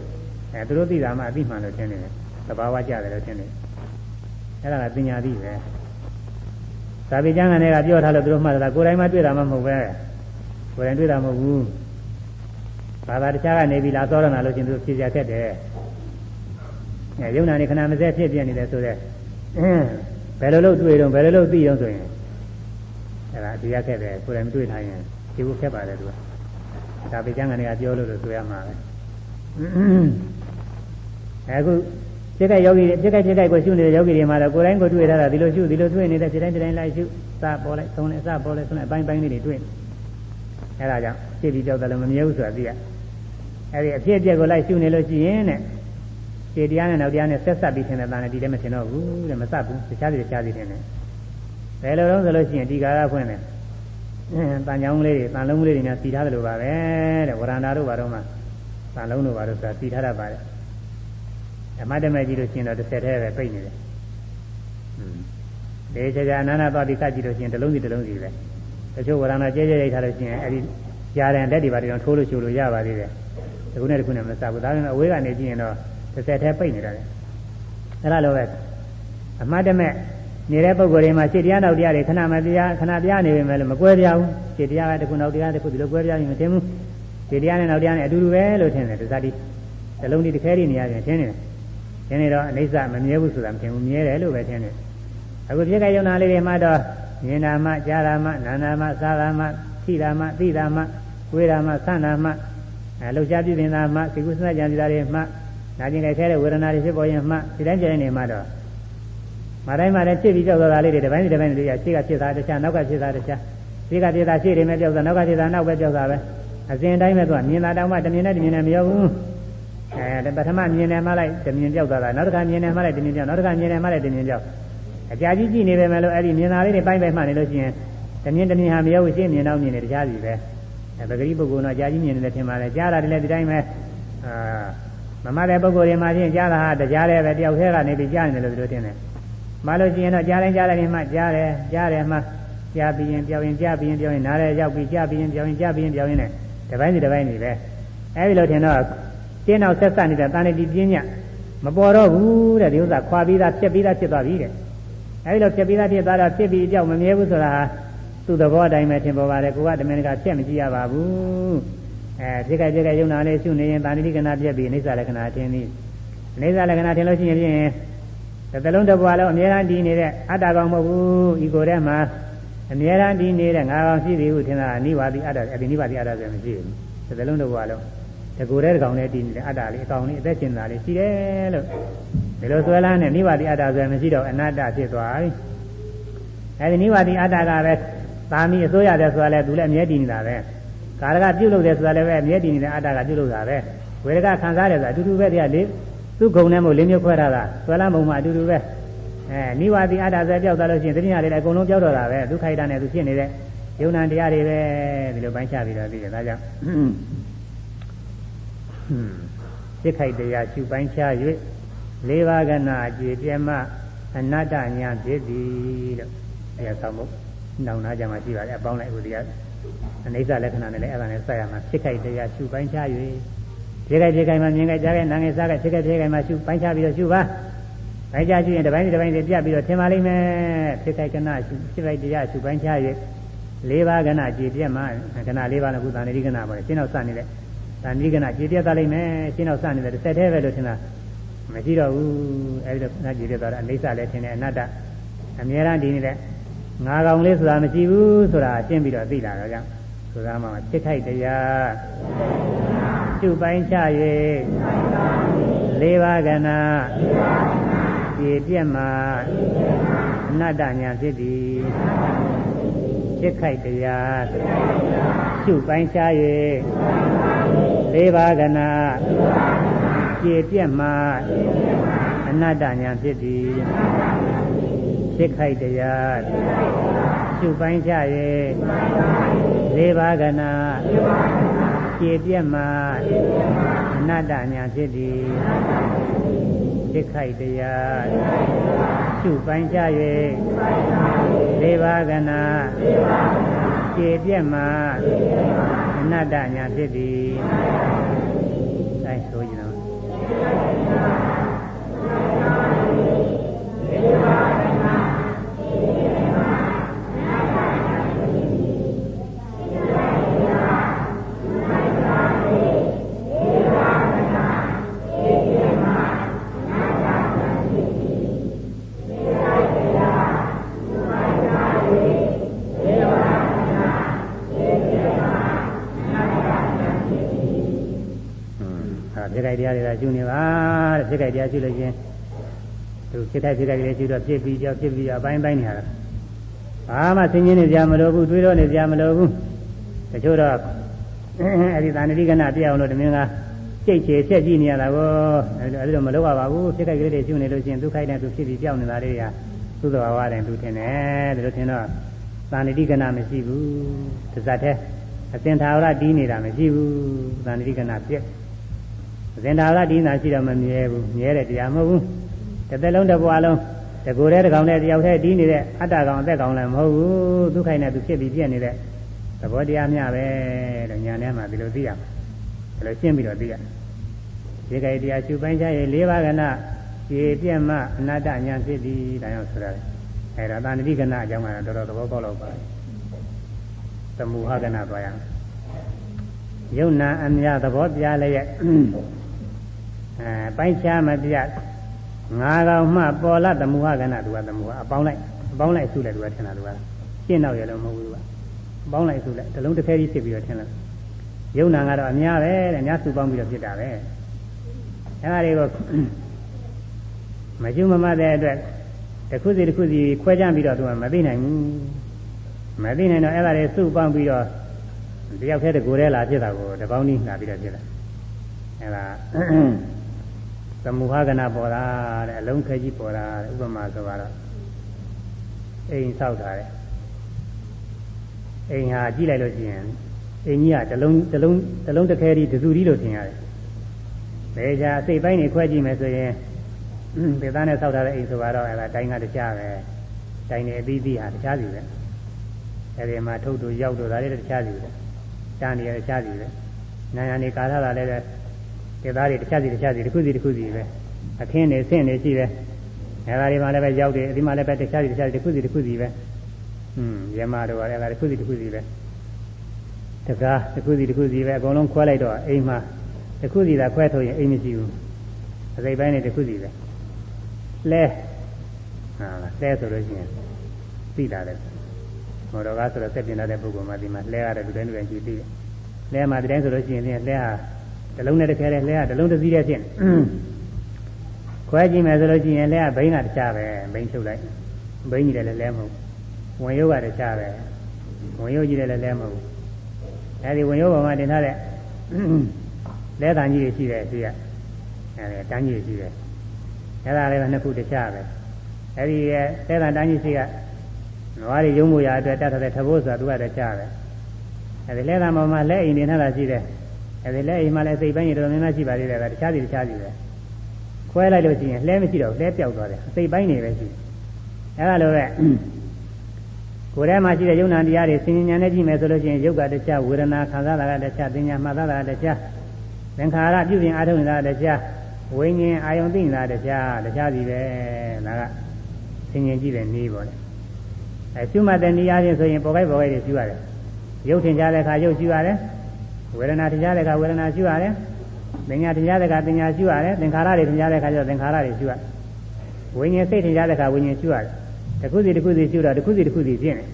အဲသူတို့သိတာမှအသိမှန်လို့ထင်နေတယ်သဘာဝကျတယ်လို့ထင်နေတယ် အဲ့ဒါကပညာသီးပဲသာပေကျမ်းကနေကပြောထားလို့သူတို့မှတ်တာကိုယ်တိုင်မှတွေ့တာမှမဟုတ်ပဲကိုယ်တိုင်တွေ့တာမဟုတ်ဘူးဘာသာတခြားကနေပြီးလာသောရဏလို့ရှင်သူဖြေကြခဲ့တယ်အဲယုံနာနေခဏမစဲဖြစ်ပြနေတယ်ဆိုတော့ဘယ်လိုလုပ်တွေ့တော့ဘယ်လိုလုပ်သိတော့ဆိုရင်အဲဒါဒီရခဲ့တယ်ကိုယ်တိုင်မတွေ့ထားရင်ဒီကိုခက်ပါတယ်သူကသာပေကျမ်းကနေကပြောလို့လို့ဆိုရမှာပဲအခု စိတ်ကယောဂီတွေစိတ်ကစိတ်ကိုရှုနေတဲ့ယောဂီတွေမှာတော့ကိုယ်တိုင်းကိုတွေ့ထားတာဒီလိုရှုဒီလိုတွေ့နေတဲ့စိတ်တိုင်းစိတ်တိုင်းလိုက်ရှုစပေါ်လိုက်သုံးလိုက်စပေါ်လိုက်သုံးလိုက်အပိုင်းပိုင်းလေးတွေတွေ့အဲဒါကြောင့်ဖြစ်ပြီးကြောက်တယ်လို့မမြဲဘူးဆိုတာသိရအဲဒီအဖြစ်အပျက်ကိုလိုက်ရှုနေလို့ရှိရင်တဲ့ခြေတရားနဲ့နောက်တရားနဲ့ဆက်ဆက်ပြီးထင်တဲ့တန်နဲ့ဒီလည်းမထင်တော့ဘူးတဲ့မစပ်ဘူးတခြားစီတခြားစီထင်တယ်ဘယ်လိုလုံးဆိုလို့ရှိရင်ဒီကာရဖွင့်တယ်တန်ချောင်းလေးတွေတန်လုံးလေးတွေနဲ့စီထားတယ်လို့ပါပဲတဲ့ဝရန္တာတို့ဘာတော့မှတန်လုံးတို့ဘာလို့ဆိုတာစီထားတတ်ပါတယ် ဓမ္မတမဲကြည့်လို့ရှိရင်တော့တစ်ဆက်တည်းပဲပြိတ်နေတယ်။ဒီကြာကြာနာနာသွားပြီးကကြည့်လို့ရှိရင်တစ်လုံးစီတစ်လုံးစီပဲ။တချို့ဝရဏကျဲကျဲရိုက်ထားလို့ရှိရင်အဲဒီကြားတဲ့လက်တွေပါတွေတော့ထိုးလို့ချိုးလို့ရပါသေးတယ်။ဒီခုနဲ့ဒီခုနဲ့မစဘူး။ဒါပေမဲ့အဝေးကနေကြည့်ရင်တော့တစ်ဆက်တည်းပြိတ်နေတယ်။အဲဒါလိုပဲအမှတ်တမဲ့နေတဲ့ပုံကိုယ်တွေမှာရှစ်တရားနောက်တရားတွေခဏမတရားခဏပြနေပေမဲ့လည်းမကွဲပြားဘူး။ရှစ်တရားကတခုနောက်တရားတခုဒီလိုကွဲပြားရင်မသိဘူး။ရှစ်တရားနဲ့နောက်တရားနဲ့အတူတူပဲလို့ထင်တယ်ဒီစားတိဇလုံးဒီတစ်ခဲဒီနေရာချင်းထင်းနေတယ် ထင်းနေတော့အိဋ္ဌမမြဲဘူးဆိုတာမထင်ဘူးမြဲတယ်လို့ပဲထင်တယ်အခုပြည့်ကယုံနာလေးတွေမှတော့မြင်တာမှကြားတာမှနာနာမှစားတာမှထိတာမှသိတာမှဝေးတာမှဆန့်တာမှအဲလှုပ်ရှားပြည့်နေတာမှစိတ်ကူးစမ်းကြံစည်တာတွေမှနာကျင်ကြဲခဲတဲ့ဝေဒနာတွေဖြစ်ပေါ်ရင်မှဒီတိုင်းကြတဲ့နေမှတော့မတိုင်းမှာလည်းဖြစ်ပြီးကြောက်သွားတာလေးတွေတစ်ပိုင်းတစ်ပိုင်းတွေရရှေ့ကဖြစ်တာတခြားနောက်ကဖြစ်တာတခြားရှေ့ကဖြစ်တာရှေ့တွေမဲ့ကြောက်တာနောက်ကဖြစ်တာနောက်ပဲကြောက်တာပဲအစဉ်တိုင်းပဲသူကမြင်တာတောင်မှတမြင်နဲ့တမြင်နဲ့မရောဘူး အဲပထမမြင်တယ်မှလိုက်တမြင်ကြောက်သွားတာနောက်တစ်ခါမြင်တယ်မှလိုက်တမြင်ကြောက်နောက်တစ်ခါမြင်တယ်မှလိုက်တမြင်ကြောက်အကြာကြီးကြည့်နေပဲမဲ့လို့အဲ့ဒီမြင်တာလေးတွေပိုင်းပဲမှနေလို့ရှိရင်တမြင်တမြင်ဟာမရောဘူးရှင်းမြင်တော့မြင်တယ်တရားစီပဲအဲပဂရိပုဂ္ဂိုလ်တော့ကြာကြီးမြင်နေတယ်ထင်ပါလေကြားတာတည်းလည်းဒီတိုင်းပဲအာမမတဲ့ပုဂ္ဂိုလ်တွေမှာချင်းကြားတာဟာတရားလည်းပဲတယောက်တည်းကနေပြီးကြားနေတယ်လို့သူတို့ထင်တယ်မလို့ရှိရင်တော့ကြားတိုင်းကြားတိုင်းမှကြားတယ်ကြားတယ်မှကြားပြီးရင်ပြောင်းရင်ကြားပြီးရင်ပြောင်းရင်နားလည်းရောက်ပြီးကြားပြီးရင်ပြောင်းရင်ကြားပြီးရင်ပြောင်းရင်နဲ့တပိုင်းစီတပိုင်းနေပဲအဲဒီလိုထင်တော့ ကျင်းအောင်ဆက်ဆက်နေတဲ့တာဏတိပြင်းညမပေါ်တော့ဘူးတဲ့ဒီဥစ္စာခွာပြီးသားဖြစ်ပြီးသားဖြစ်သွားပြီတဲ့အဲဒီလိုဖြစ်ပြီးသားဖြစ်သွားတော့ဖြစ်ပြီးအကြောက်မမြဲဘူးဆိုတာသူ့သဘောအတိုင်းပဲထင်ပေါ်ပါတယ်ကိုကတမင်ကဖြစ်မကြည့်ရပါဘူးအဲဖြစ်ကြဖြစ်ကြယုံနာလေးရှုနေရင်တာဏတိကနာပြက်ပြီးအိဋ္ဌလက္ခဏာထင်သည်အိဋ္ဌလက္ခဏာထင်လို့ရှိရင်ဖြင့်တစ်လုံးတစ်ပွားလုံးအမြဲတမ်းတည်နေတဲ့အတ္တကောင်မဟုတ်ဘူးဤကိုယ်ထဲမှာအမြဲတမ်းတည်နေတဲ့ငါကောင်ရှိသည်ဟုထင်တာနိဗ္ဗာတိအတ္တအဲ့ဒီနိဗ္ဗာတိအတ္တဆိုမရှိဘူးတစ်လုံးတစ်ပွားလုံး တကူတဲ့ကောင်နဲ့တည်နေတဲ့အတ္တလေးအကောင်လေးအသက်ရှင်တာလေးရှိတယ်လို့ဒီလိုဆွဲလန်းတဲ့နိဗ္ဗာတိအတ္တဆိုမရှိတော့အနတ္တဖြစ်သွားပြီအဲဒီနိဗ္ဗာတိအတ္တကပဲသာမီအစိုးရတယ်ဆိုတာလဲသူလည်းအမြဲတည်နေတာပဲကာရကပြုတ်လို့တယ်ဆိုတာလည်းပဲအမြဲတည်နေတဲ့အတ္တကပြုတ်လို့တာပဲဝေဒကခံစားတယ်ဆိုတာအတူတူပဲတည်းကလေသူ့ဂုံနဲ့မို့လင်းမျိုးခွဲထားတာဆွဲလန်းပုံမှာအတူတူပဲအဲနိဝါတိအတ္တဆိုပြောက်သွားလို့ရှိရင်တတိယလေးလည်းအကုန်လုံးပြောက်တော့တာပဲဒုက္ခိုက်တာနဲ့သူဖြစ်နေတဲ့ယုံနာတရားတွေပဲဒီလိုပိုင်းခြားပြီးတော့သိတယ်ဒါကြောင့် စိတ်ခိုက်တရားရှုပိုင်းခြား၍လေးပါးကနာအကျေပြမအနတ္တညာဖြစ်သည်လို့အဲဒါဆောင်ဖို့နောင်နာကြမှာရှိပါတယ်အပေါင်းလိုက်ဥဒိယအနိစ္စလက္ခဏာနဲ့လည်းအဲ့ဒါနဲ့ဆက်ရမှာစိတ်ခိုက်တရားရှုပိုင်းခြား၍ဒီခိုက်ဒီခိုက်မှာမြင်ခိုက်ကြားခိုက်နာငယ်စားခိုက်ဖြစ်ခိုက်ဖြစ်ခိုက်မှာရှုပိုင်းခြားပြီးတော့ရှုပါပိုင်းခြားရှုရင်တစ်ပိုင်းတစ်ပိုင်းပြပြီးတော့ထင်ပါလိမ့်မယ်ဖြစ်ခိုက်ကနာရှုဖြစ်ခိုက်တရားရှုပိုင်းခြား၍လေးပါးကနာကြည်ပြတ်မှာကနာလေးပါးနဲ့ခုသံဃိကနာပေါ့ရှင်းတော့စနေတဲ့ သံဃိကနာကြည်ပြတ်သွားလိမ့်မယ်ရှင်းတော့စနေတဲ့တစ်ဆက်တည်းပဲလို့ထင်တာမရှိတော့ဘူးအဲဒီတော့နာကြည်ပြတ်သွားတာအိဋ္ဌလည်းထင်တယ်အနတ္တအမြဲတမ်းဒီနေတဲ့ငါကောင်လေးဆိုတာမရှိဘူးဆိုတာရှင်းပြီးတော့သိလာတော့ကြောင့်ဆိုတာမှဖြစ်ခိုက်တရားကျုပ်ပိုင်းချ၍လေးပါးကနာပြည့်ပြက်မှာအနတ္တညာဖြစ်သည် ဖြစ်ခိုက်တရားကျုပ်ပိုင်းချ၍လေးပါးကနာပြည့်ပြက်မှာအနတ္တညာဖြစ်သည်ဖြစ်ခိုက်တရားကျုပ်ပိုင်းချ၍လေးပါးကနာခြေပြက်မှာအနတ္တညာဖြစ်သည်ဖြစ်ခိုက်တရား ကျုပ်ပိုင်းချ၍လေးပါးကနာခြေပြက်မှာအနတ္တညာဖြစ်သည်အဲဆိုကြတော့ဖြစ်ခိုက် တရားတွေကရှုနေပါတဲ့ဖြစ်ခိုက်တရားရှုလို့ချင်းသူဖြစ်ခိုက်ဖြစ်ခိုက်တွေရှုတော့ဖြစ်ပြီးကြောက်ဖြစ်ပြီးအပိုင်းပိုင်းနေရတာဘာမှဆင်းရဲနေကြမလို့ဘူးတွေးတော့နေကြမလို့ဘူးတချို့တော့အဲဒီသာဏတိကနာပြအောင်လို့တမင်းကကြိတ်ချေဆက်ကြည့်နေရတာကိုအဲဒီတော့မလုပ်ရပါဘူးဖြစ်ခိုက်ကလေးတွေရှုနေလို့ချင်းသူခိုက်တဲ့သူဖြစ်ပြီးပြောင်းနေတာလေးတွေကသုသောဝါတယ်သူထင်တယ်ဒါလို့ထင်တော့သာဏတိကနာမရှိဘူးသဇတ်တဲ့အစင်သာဝရတီးနေတာမရှိဘူးသာဏတိကနာပြက် ဇင်တာကဒီနာရှိတော့မမြဲဘူးမြဲတဲ့တရားမဟုတ်ဘူးတစ်သက်လုံးတစ်ဘဝလုံးတကူတဲ့တကောင်နဲ့တယောက်တည်းဒီနေတဲ့အတ္တကောင်အသက်ကောင်လည်းမဟုတ်ဘူးဒုက္ခိုက်နဲ့သူဖြစ်ပြီးပြည့်နေတဲ့သဘောတရားမျှပဲလို့ညာထဲမှာဒီလိုသိရမှာဒီလိုရှင်းပြီးတော့သိရဒီကိတရားရှုပိုင်းခြားရဲ့၄ပါးကဏခြေပြက်မှအနတ္တညာဖြစ်သည်ဒါကြောင့်ဆိုတာအဲဒါသာဏတိကဏအကြောင်းကတော့တော်တော်သဘောပေါက်တော့ပါသမုဟကဏသွားရအောင်ယုံနာအမြသဘောပြလျက် အဲပိုင်းခြားမပြငါကောင်မှပေါ်လာသမုဟကဏသူကသမုဟအပေါင်းလိုက်အပေါင်းလိုက်စုလိုက်သူကထင်တာသူကရှင်းတော့ရလို့မဟုတ်ဘူးသူကအပေါင်းလိုက်စုလိုက်တလုံးတစ်ခဲကြီးဖြစ်ပြီးတော့ထင်လိုက်ယုံနာကတော့အများပဲတဲ့အများစုပေါင်းပြီးတော့ဖြစ်တာပဲအဲဒါတွေကိုမကျွမမတဲ့အတွက်တစ်ခုစီတစ်ခုစီခွဲခြားပြီးတော့သူကမသိနိုင်ဘူးမသိနိုင်တော့အဲ့ဒါတွေစုပေါင်းပြီးတော့တယောက်တည်းတကူတည်းလာဖြစ်တာကိုတပေါင်းကြီးလာပြီးတော့ဖြစ်တာအဲ့ဒါ သမုဟကနာပေါ်တာတဲ့အလုံးခဲကြီးပေါ်တာဥပမာဆိုတော့အိမ်ဆောက်တာတဲ့အိမ်ဟာကြည့်လိုက်လို့ရှိရင်အိမ်ကြီးကတလုံးတလုံးတလုံးတစ်ခဲကြီးတစုကြီးလို့ထင်ရတယ်။ဒါကြအစိတ်ပိုင်းတွေခွဲကြည့်မယ်ဆိုရင်ဒေသနဲ့ဆောက်ထားတဲ့အိမ်ဆိုတော့အဲ့ဒါတိုင်းကတခြားပဲ။တိုင်းနေအသီးသီးဟာတခြားစီပဲ။အဲဒီမှာထုတ်တို့ရောက်တို့ဒါလည်းတခြားစီပဲ။တန်းနေရတခြားစီပဲ။နာယံနေကာထားတာလည်း ဒေသတွေတခြားစီတခြားစီတစ်ခုစီတစ်ခုစီပဲ။အခင်းနေဆင့်နေရှိတယ်။အဲဒါတွေမှလည်းပဲရောက်တယ်အဒီမှလည်းပဲတခြားစီတခြားစီတစ်ခုစီတစ်ခုစီပဲ။อืมရမတို့ကလည်းအဲဒါတစ်ခုစီတစ်ခုစီပဲ။တကားတစ်ခုစီတစ်ခုစီပဲအကုန်လုံးခွဲလိုက်တော့အိမ်မှာတစ်ခုစီသာခွဲထုတ်ရင်အိမ်မရှိဘူး။အစိပ်ပိုင်းနဲ့တစ်ခုစီပဲ။လဲဟာလဲဆိုလို့ရှိရင်သိတာလေမော်တော်ကားဆိုတော့စက်ပြင်တဲ့ပုဂ္ဂိုလ်မှဒီမှာလဲရတယ်လူတိုင်းလူတိုင်းကြည့်သိတယ်လဲမှာဒီတိုင်းဆိုလို့ရှိရင်လဲဟာ တလုံးနဲ့တစ်ခဲလဲလဲဟာတလုံးတစ်စီးတည်းဖြစ်နေခွဲကြည့်မယ်ဆိုလို့ရှိရင်လဲကဘိန်းကတခြားပဲဘိန်းချုပ်လိုက်ဘိန်းကြီးတယ်လည်းလဲမဟုတ်ဝင်ရုပ်ကတခြားပဲဝင်ရုပ်ကြီးတယ်လည်းလဲမဟုတ်အဲဒီဝင်ရုပ်ပေါ်မှာတင်ထားတဲ့လဲတန်ကြီးတွေရှိတယ်ရှိရအဲဒီတန်းကြီးတွေရှိတယ်အဲ့ဒါလည်းပဲနှစ်ခုတခြားပဲအဲ့ဒီရဲ့သဲတန်တန်းကြီးရှိကနွားတွေရုံမှုရာအတွက်တတ်တဲ့ထဘိုးဆိုတာသူကတခြားပဲအဲ့ဒီလက်တံပေါ်မှာလက်အိမ်နေထားတာရှိတယ် အဲ့ဒီလက်အိမ်မှာလည်းစိတ်ပိုင်းရတော်များများရှိပါသေးတယ်ကတခြားစီတခြားစီပဲခွဲလိုက်လို့ရှိရင်လှဲမရှိတော့လှဲပြောက်သွားတယ်စိတ်ပိုင်းနေပဲရှိအဲ့ဒါလိုပဲကိုယ်ထဲမှာရှိတဲ့ယုံနာတရားတွေဆင်ញဉာဏ်နဲ့ကြည့်မယ်ဆိုလို့ရှိရင်ယုတ်ကတခြားဝေဒနာခံစားတာကတခြားသင်ညာမှတ်သားတာကတခြားသင်္ခါရပြုပြင်အားထုတ်နေတာကတခြားဝိညာဉ်အာယုံသိနေတာတရားတရားစီပဲဒါကသင်ញင်ကြည့်တဲ့နည်းပေါ့လေအဲရှုမှတ်တဲ့နည်းအားဖြင့်ဆိုရင်ပေါ်ခိုက်ပေါ်ခိုက်တွေရှုရတယ်ရုပ်ထင်ရှားတဲ့အခါရုပ်ရှုရတယ် ဝေဒနာထင်ရှားတဲ့အခါဝေဒနာရှုရတယ်သင်ညာထင်ရှားတဲ့အခါသင်ညာရှုရတယ်သင်္ခါရတွေထင်ရှားတဲ့အခါကျတော့သင်္ခါရတွေရှုရဝိညာဉ်စိတ်ထင်ရှားတဲ့အခါဝိညာဉ်ရှုရတယ်တစ်ခုစီတစ်ခုစီရှုတော့တစ်ခုစီတစ်ခုစီဖြစ်နေ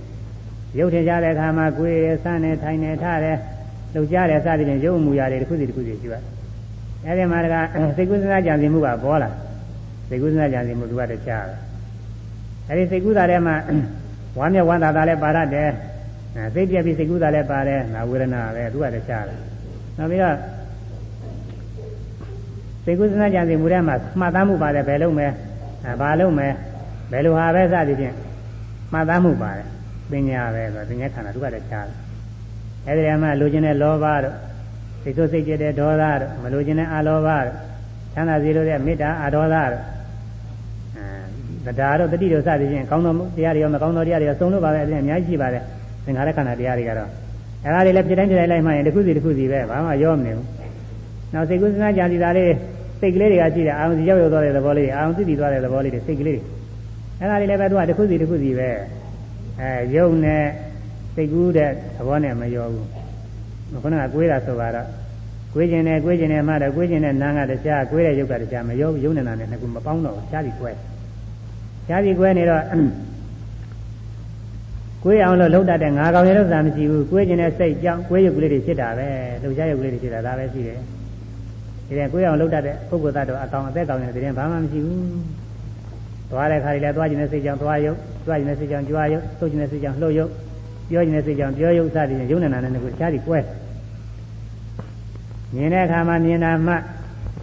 ရုပ်ထင်ရှားတဲ့အခါမှာကိုယ်ရယ်စမ်းနေထိုင်နေထားတယ်လှုပ်ရှားတယ်စသဖြင့်ရုပ်မူရတယ်တစ်ခုစီတစ်ခုစီရှုရတယ်အဲဒီမှာတကစိတ်ကူးစဉ်းစားကြံစည်မှုကပေါ်လာစိတ်ကူးစဉ်းစားကြံစည်မှုသူကတခြားပဲအဲဒီစိတ်ကူးတာထဲမှာဝမ်းမြောက်ဝမ်းသာတာလည်းပါရတယ် စိတ်ပြက်ပြီးစိတ်ကူးတာလည်းပါတယ်ငါဝေဒနာပဲသူကတခြားတယ်နောက်ပြီးတော့စိတ်ကူးစဉ်းစားကြံစည်မှုထဲမှာမှတ်သားမှုပါတယ်ဘယ်လုံးမဲဘာလုံးမဲဘယ်လိုဟာပဲစသည်ဖြင့်မှတ်သားမှုပါတယ်ပညာပဲဆိုပညာခန္ဓာသူကတခြားတယ်အဲဒီထဲမှာလိုချင်တဲ့လောဘတို့စိတ်ဆိုးစိတ်ကြတဲ့ဒေါသတို့မလိုချင်တဲ့အာလောဘတို့ချမ်းသာစီလို့တဲ့မေတ္တာအာဒေါသတို့အဲတရားတို့တတိတို့စသည်ဖြင့်ကောင်းသောတရားတွေရောမကောင်းသောတရားတွေရောစုံလို့ပါပဲအပြင်အများကြီးရှိပါတယ် သင်္ခါရခန္ဓာတရားတွေကတော့အဲဒါတွေလည်းဖြစ်တိုင်းဖြစ်တိုင်းလိုက်မှရင်တစ်ခုစီတစ်ခုစီပဲဘာမှရောမနေဘူးနောက်စိတ်ကူးစဉ်းစားကြံစီတာလေးစိတ်ကလေးတွေကရှိတယ်အာရုံစီရောက်ရောက်သွားတဲ့သဘောလေးတွေအာရုံသိသိသွားတဲ့သဘောလေးတွေစိတ်ကလေးတွေအဲဒါတွေလည်းပဲသူကတစ်ခုစီတစ်ခုစီပဲအဲယုံနဲ့စိတ်ကူးတဲ့သဘောနဲ့မရောဘူးခုနကကွေးတာဆိုတော့ကွေးကျင်တယ်ကွေးကျင်တယ်မှတော့ကွေးကျင်တဲ့နာငါတခြားကွေးတဲ့ယုတ်ကတခြားမရောယုံနေတာနဲ့နှစ်ခုမပေါင်းတော့ရှားပြီးကွဲရှားပြီးကွဲနေတော့ ကွေးအောင်လို့လှုပ်တတ်တဲ့ငါကောင်ရလို့သာမရှိဘူးကွေးကျင်တဲ့စိတ်ကြောင့်ကွေးရုပ်ကလေးတွေဖြစ်တာပဲလှုပ်ရှားရုပ်ကလေးတွေဖြစ်တာဒါပဲရှိတယ်ဒီတဲ့ကွေးအောင်လှုပ်တတ်တဲ့ပုဂ္ဂိုလ်သားတော့အကောင်အသက်ကောင်နေတဲ့တည်းဘာမှမရှိဘူးသွားတဲ့ခါတွေလည်းသွားကျင်တဲ့စိတ်ကြောင့်သွားရုပ်သွားကျင်တဲ့စိတ်ကြောင့်ကြွားရုပ်သုတ်ကျင်တဲ့စိတ်ကြောင့်လှုပ်ရုပ်ပြောကျင်တဲ့စိတ်ကြောင့်ပြောရုပ်စသည်ဖြင့်ယုံနေတာနဲ့ကိုတခြားစီကွဲမြင်တဲ့အခါမှာမြင်တာမှ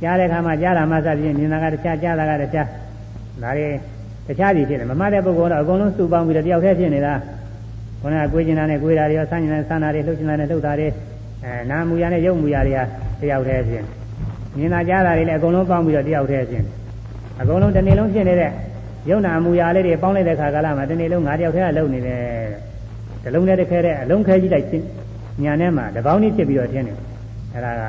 ကြားတဲ့အခါမှာကြားတာမှစသည်ဖြင့်မြင်တာကတခြားကြားတာကတခြားဒါတွေတခြားစီဖြစ်တယ်မမှတ်တဲ့ပုဂ္ဂိုလ်တော့အကုန်လုံးစုပေါင်းပြီးတော့တယောက်တည်းဖြစ်နေတာ ခုနကကိုယ်ကျင်တာနဲ့ကိုယ်ဓာတွေရောဆန်းကျင်တာဆန်းတာတွေလှုပ်ကျင်တာနဲ့လှုပ်တာတွေအဲနာမူရနဲ့ရုပ်မူရတွေကတယောက်တည်းဖြစ်မြင်တာကြားတာတွေလည်းအကုန်လုံးပေါင်းပြီးတော့တယောက်တည်းဖြစ်အကုန်လုံးတစ်နေ့လုံးဖြစ်နေတဲ့ယုံနာမူရလေးတွေပေါင်းလိုက်တဲ့ခါကလာမှာတစ်နေ့လုံးငါတယောက်တည်းကလှုပ်နေတယ်တလုံးနဲ့တစ်ခဲတဲ့အလုံးခဲကြီးလိုက်ညာထဲမှာတပေါင်းကြီးဖြစ်ပြီးတော့ထင်းတယ်အဲ့ဒါက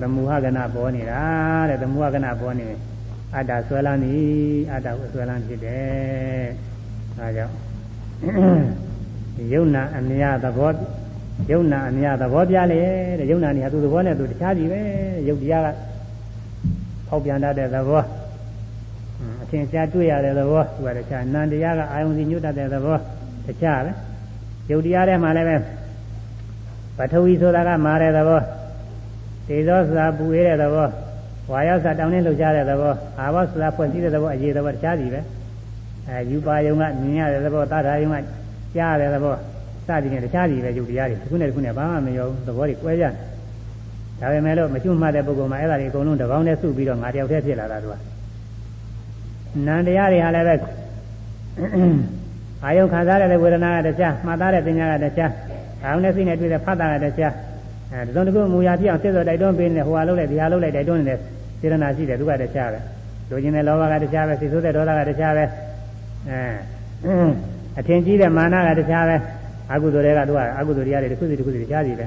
သမုဟကနာပေါ်နေတာတဲ့သမုဟကနာပေါ်နေအတ္တဆွဲလန်းနေအတ္တကိုဆွဲလန်းဖြစ်တယ်ဒါကြောင့် ယုံနာအမြသဘောယုံနာအမြသဘောပြလေတဲ့ယုံနာနေဟာသူ့သဘောနဲ့သူတခြားစီပဲယုတ်တရားကဖောက်ပြန်တတ်တဲ့သဘောအထင်ရှားတွေ့ရတဲ့သဘောသူကတခြားနန္တရားကအာယုံစီညွတ်တတ်တဲ့သဘောတခြားပဲယုတ်တရားထဲမှာလည်းပဲပထဝီဆိုတာကမာတဲ့သဘောသေသောဆိုတာပူအေးတဲ့သဘောဝါယောစာတောင်းနှင်းလှုပ်ရှားတဲ့သဘောအာဘောဆိုတာဖွင့်စည်းတဲ့သဘောအရေးသဘောတခြားစီပဲ အဲယူပါယုံကမြင်ရတဲ့သဘောသာထာယုံကကြားရတဲ့သဘောစသည်ဖြင့်တခြားစီပဲယုတ်တရားတွေတစ်ခုနဲ့တစ်ခုနဲ့ဘာမှမရောဘူးသဘောတွေကွဲကြတယ်ဒါပေမဲ့လို့မကျွတ်မှတ်တဲ့ပုဂ္ဂိုလ်မှာအဲ့ဒါတွေအကုန်လုံးတပေါင်းနဲ့စုပြီးတော့ငါတယောက်တည်းဖြစ်လာတာသူကနန္တရားတွေဟာလည်းပဲအာယုခံစားရတဲ့ဝေဒနာကတခြားမှတ်သားတဲ့ပညာကတခြားအာယုနဲ့စိတ်နဲ့တွေ့တဲ့ဖတ်တာကတခြားအဲတစုံတစ်ခုမူရာပြအောင်စစ်စောတိုက်တွန်းပေးနေဟိုဟာလုပ်လိုက်ဒီဟာလုပ်လိုက်တိုက်တွန်းနေတဲ့စေတနာရှိတယ်သူကတခြားပဲလူချင်းတဲ့လောဘကတခြားပဲစိတ်ဆိုးတဲ့ဒေါသကတခြားပဲ အဲအထင်ကြီးတဲ့မာနကတခြားပဲအကုသိုလ်တွေကသူကအကုသိုလ်တရားတွေတစ်ခုစီတစ်ခုစီတခြားစီပဲ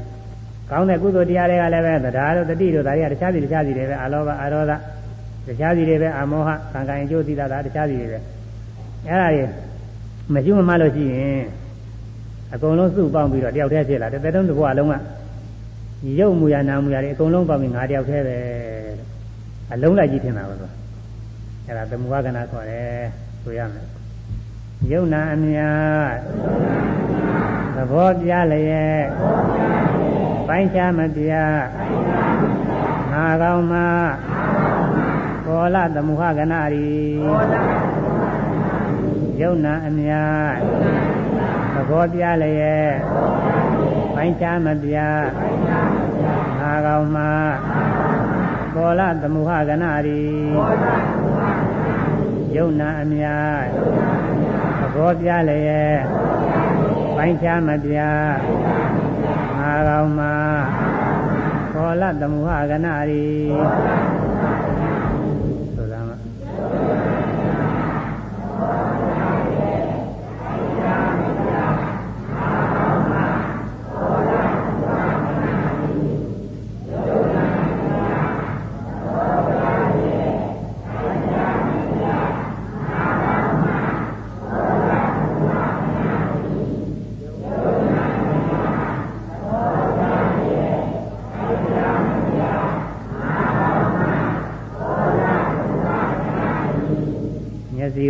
ကောင်းတဲ့ကုသိုလ်တရားတွေကလည်းပဲသဒ္ဓါတို့တတိတို့ဒါတွေကတခြားစီတခြားစီတွေပဲအလောဘအရောဓတခြားစီတွေပဲအမောဟကံကံအကျိုးသီတာဒါတခြားစီတွေပဲအဲ့ဒါတွေမရှိမမှလို့ရှိရင်အကုန်လုံးစုပေါင်းပြီးတော့တယောက်တည်းဖြစ်လာတယ်တဲ့တုံးတစ်ဘဝလုံးကရုပ်မူရနာမူရတွေအကုန်လုံးပေါင်းပြီးငါတယောက်တည်းပဲအလုံးလိုက်ကြီးထင်တာပဲဆိုအဲ့ဒါသမုဝကနာခေါ်တယ်ဆိုရမယ် ယုံနာအမြသဘောပြလျက်ပိုင်းခြားမပြငါကောင်းမှာကောလသမုဟကနာရီယုံနာအမြသဘောပြလျက်ပိုင်းခြားမပြငါကောင်းမှာကောလသမုဟကနာရီယုံနာအမြသ ဘောပြလျက်ပိုင်းခြားမပြငါကောင်းမှာခောလသမုဟကနာရီ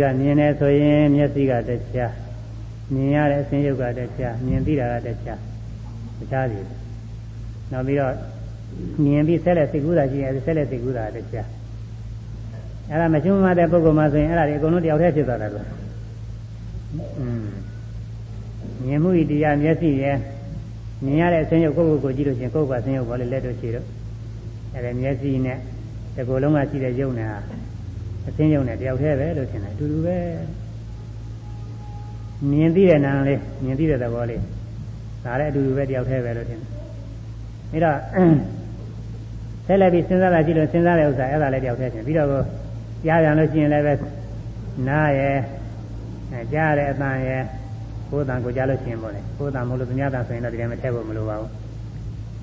ကမြင်တယ်ဆိုရင်မျက်စိကတရားမြင်ရတဲ့အစဉ်ယုတ်ကတရားမြင်သိတာကတရားတခြားစီနောက်ပြီးတော့မြင်ပြီးဆက်လက်စိတ်ကူးတာရှိရင်ဆက်လက်စိတ်ကူးတာတရားအဲ့ဒါမရှင်းမတဲ့ပုဂ္ဂိုလ်မှဆိုရင်အဲ့ဒါတွေအကုန်လုံးတယောက်တည်းဖြစ်သွားတာလို့อืมမြင်မှုဤတရားမျက်စိရဲ့မြင်ရတဲ့အစဉ်ယုတ်ကိုယ့်ကိုယ်ကိုကြည့်လို့ရှိရင်ကိုယ့်ကအစဉ်ယုတ်ဘောလေလက်တို့ရှိတော့အဲ့ဒါမျက်စိနဲ့ဒီကိုယ်လုံးကရှိတဲ့ယုတ်နဲ့ အသိဉာဏ်နဲ့တယောက်တည်းပဲလို့ထင်တယ်အတူတူပဲမြင်သိတဲ့နာလေးမြင်သိတဲ့သဘောလေးဒါလည်းအတူတူပဲတယောက်တည်းပဲလို့ထင်တယ်ဒါတော့ဆက်လက်ပြီးစဉ်းစားလာကြည့်လို့စဉ်းစားတဲ့ဥစ္စာအဲ့ဒါလည်းတယောက်တည်းထင်ပြီးတော့ကြားပြန်လို့ရှိရင်လည်းပဲနားရဲ့ကြားရတဲ့အတန်ရဲ့ကိုယ်တန်ကိုကြားလို့ရှိရင်ပေါ့လေကိုယ်တန်မဟုတ်လို့သူများတန်ဆိုရင်တော့ဒီထဲမှာထည့်ဖို့မလိုပါဘူး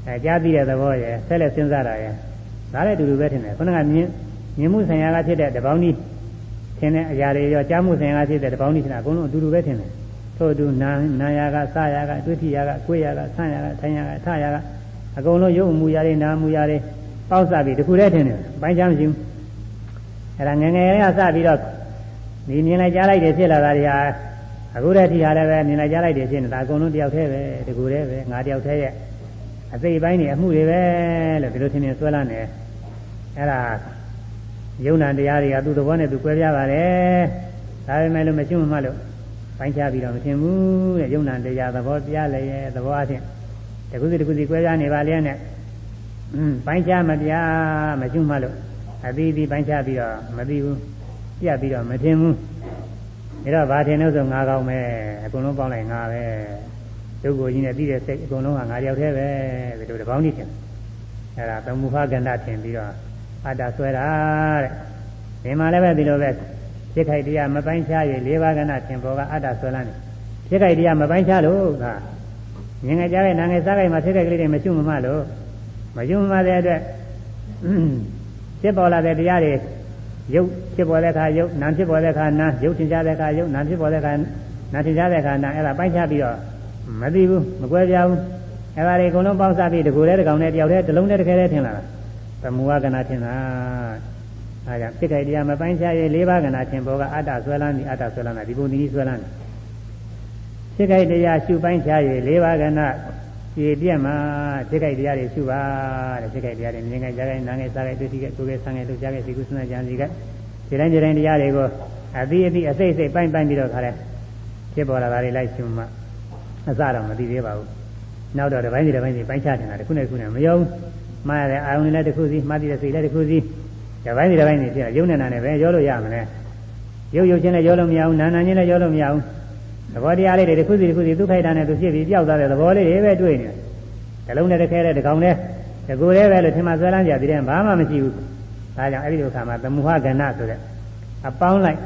အဲကြားသိတဲ့သဘောရဲ့ဆက်လက်စဉ်းစားတာရဲ့ဒါလည်းအတူတူပဲထင်တယ်ခုနကမြင် မြင်မှုဆင်ရကဖြစ်တဲ့တပေါင်းကြီးထင်တဲ့အရာတွေရောကြားမှုဆင်ရကဖြစ်တဲ့တပေါင်းကြီးထင်တာအကုန်လုံးအတူတူပဲထင်တယ်ထို့အတူနာနာယာကစယာကတွေ့ထိယာကကိုယ်ယာကဆန်းယာကထိုင်ယာကထယာကအကုန်လုံးရုပ်မူရာတွေနာမူရာတွေပေါက်စပြီးတခုတည်းထင်တယ်ပိုင်းခြားမရှိဘူးအဲ့ဒါငငယ်လေးကစပြီးတော့ဒီမြင်လိုက်ကြားလိုက်တယ်ဖြစ်လာတာတွေဟာအခုတည်းထိဟာလည်းပဲမြင်လိုက်ကြားလိုက်တယ်ဖြစ်နေတာအကုန်လုံးတယောက်တည်းပဲတကူတည်းပဲငါတယောက်တည်းရဲ့အသိပိုင်းတွေအမှုတွေပဲလို့ဒီလိုထင်မြင်ဆွဲလာနေအဲ့ဒါ ယုံနာတရားတွေကသူ့သဘောနဲ့သူကွဲပြားပါတယ်ဒါပေမဲ့လို့မရှိမှမလို့ပိုင်းခြားပြီးတော့မထင်ဘူးတဲ့ယုံနာတရားသဘောတရားလည်းရဲ့သဘောအချင်းတခုစီတခုစီကွဲပြားနေပါလျက်နဲ့อืมပိုင်းခြားမပြမရှိမှလို့အသီးသီးပိုင်းခြားပြီးတော့မသိဘူးပြတ်ပြီးတော့မထင်ဘူးဒါတော့ဘာထင်လို့ဆိုငါကောင်းမယ်အကုန်လုံးပေါင်းလိုက်ငါပဲဒုက္ခကြီးနဲ့ပြီးတဲ့စိတ်အကုန်လုံးကငါရောက်သေးပဲဒီလိုတပေါင်းကြီးထင်အဲ့ဒါသမုခကန္တထင်ပြီးတော့ အတ္တဆွဲတာတဲ့ဒီမှာလည်းပဲဒီလိုပဲဖြစ်ခိုက်တရားမပိုင်းခြားရလေးပါးကဏထင်ပေါ်ကအတ္တဆွဲလန်းတယ်ဖြစ်ခိုက်တရားမပိုင်းခြားလို့ကငငယ်ကြားတဲ့နာငယ်စားခိုက်မှာဖြစ်ခိုက်ကလေးတွေမကျွမမလို့မကျွမမတဲ့အတွက်ဖြစ်ပေါ်လာတဲ့တရားတွေရုပ်ဖြစ်ပေါ်တဲ့အခါရုပ်နာမ်ဖြစ်ပေါ်တဲ့အခါနာမ်ရုပ်ထင်ရှားတဲ့အခါရုပ်နာမ်ဖြစ်ပေါ်တဲ့အခါနာမ်ထင်ရှားတဲ့အခါနာမ်အဲ့ဒါပိုင်းခြားပြီးတော့မသိဘူးမကွဲပြားဘူးအဲ့ဒါတွေအကုန်လုံးပေါင်းစားပြီးတကူတဲ့တကောင်နဲ့တယောက်တည်းတစ်လုံးနဲ့တစ်ခဲတည်းထင်လာတာ သမုဝကနာထင်တာအဲဒါဖြစ်ခိုက်တရားမပိုင်းခြားရေး၄ပါးကနာခြင်းဘောကအတ္တဆွဲလန်းသည်အတ္တဆွဲလန်းတာဒီပုံဒီဆွဲလန်းတယ်ဖြစ်ခိုက်တရားရှုပိုင်းခြားရေး၄ပါးကနာခြေပြက်မှာဖြစ်ခိုက်တရားတွေရှုပါတဲ့ဖြစ်ခိုက်တရားတွေမြင်ခိုက်ကြားခိုက်နားခိုက်စားခိုက်တွေ့ထိခိုက်ကိုယ်ခိုက်ဆန်းခိုက်လှုပ်ရှားခိုက်ဒီကုသနာကြံစီခိုက်ဒီတိုင်းဒီတိုင်းတရားတွေကိုအသီးအသီးအစိတ်စိတ်ပိုင်းပိုင်းပြီးတော့ခါတယ်ဖြစ်ပေါ်လာတာတွေလိုက်ရှုမှအစတော့မသိသေးပါဘူးနောက်တော့တစ်ပိုင်းစီတစ်ပိုင်းစီပိုင်းခြားနေတာတစ်ခုနဲ့တစ်ခုနဲ့မယုံ မှားရတဲ့အာယုန်နဲ့တစ်ခုစီမှားပြီးတဲ့စိတ်လည်းတစ်ခုစီတစ်ပိုင်းစီတစ်ပိုင်းစီဖြစ်ရုံနဲ့နာနဲ့ပဲရောလို့ရမလဲရုပ်ရုပ်ချင်းနဲ့ရောလို့မရဘူးနာနာချင်းနဲ့ရောလို့မရဘူးသဘောတရားလေးတွေတစ်ခုစီတစ်ခုစီသူ့ခိုက်တာနဲ့သူဖြစ်ပြီးပြောက်သွားတဲ့သဘောလေးတွေပဲတွေ့နေတယ်။လုံးနဲ့တစ်ခဲတဲ့တစ်ကောင်နဲ့တကူလေးပဲလို့ထင်မှဆွဲလန်းကြပြီးတဲ့ဘာမှမရှိဘူး။ဒါကြောင့်အဲ့ဒီလိုခါမှာသမုဟကဏဆိုတဲ့အပေါင်းလိုက်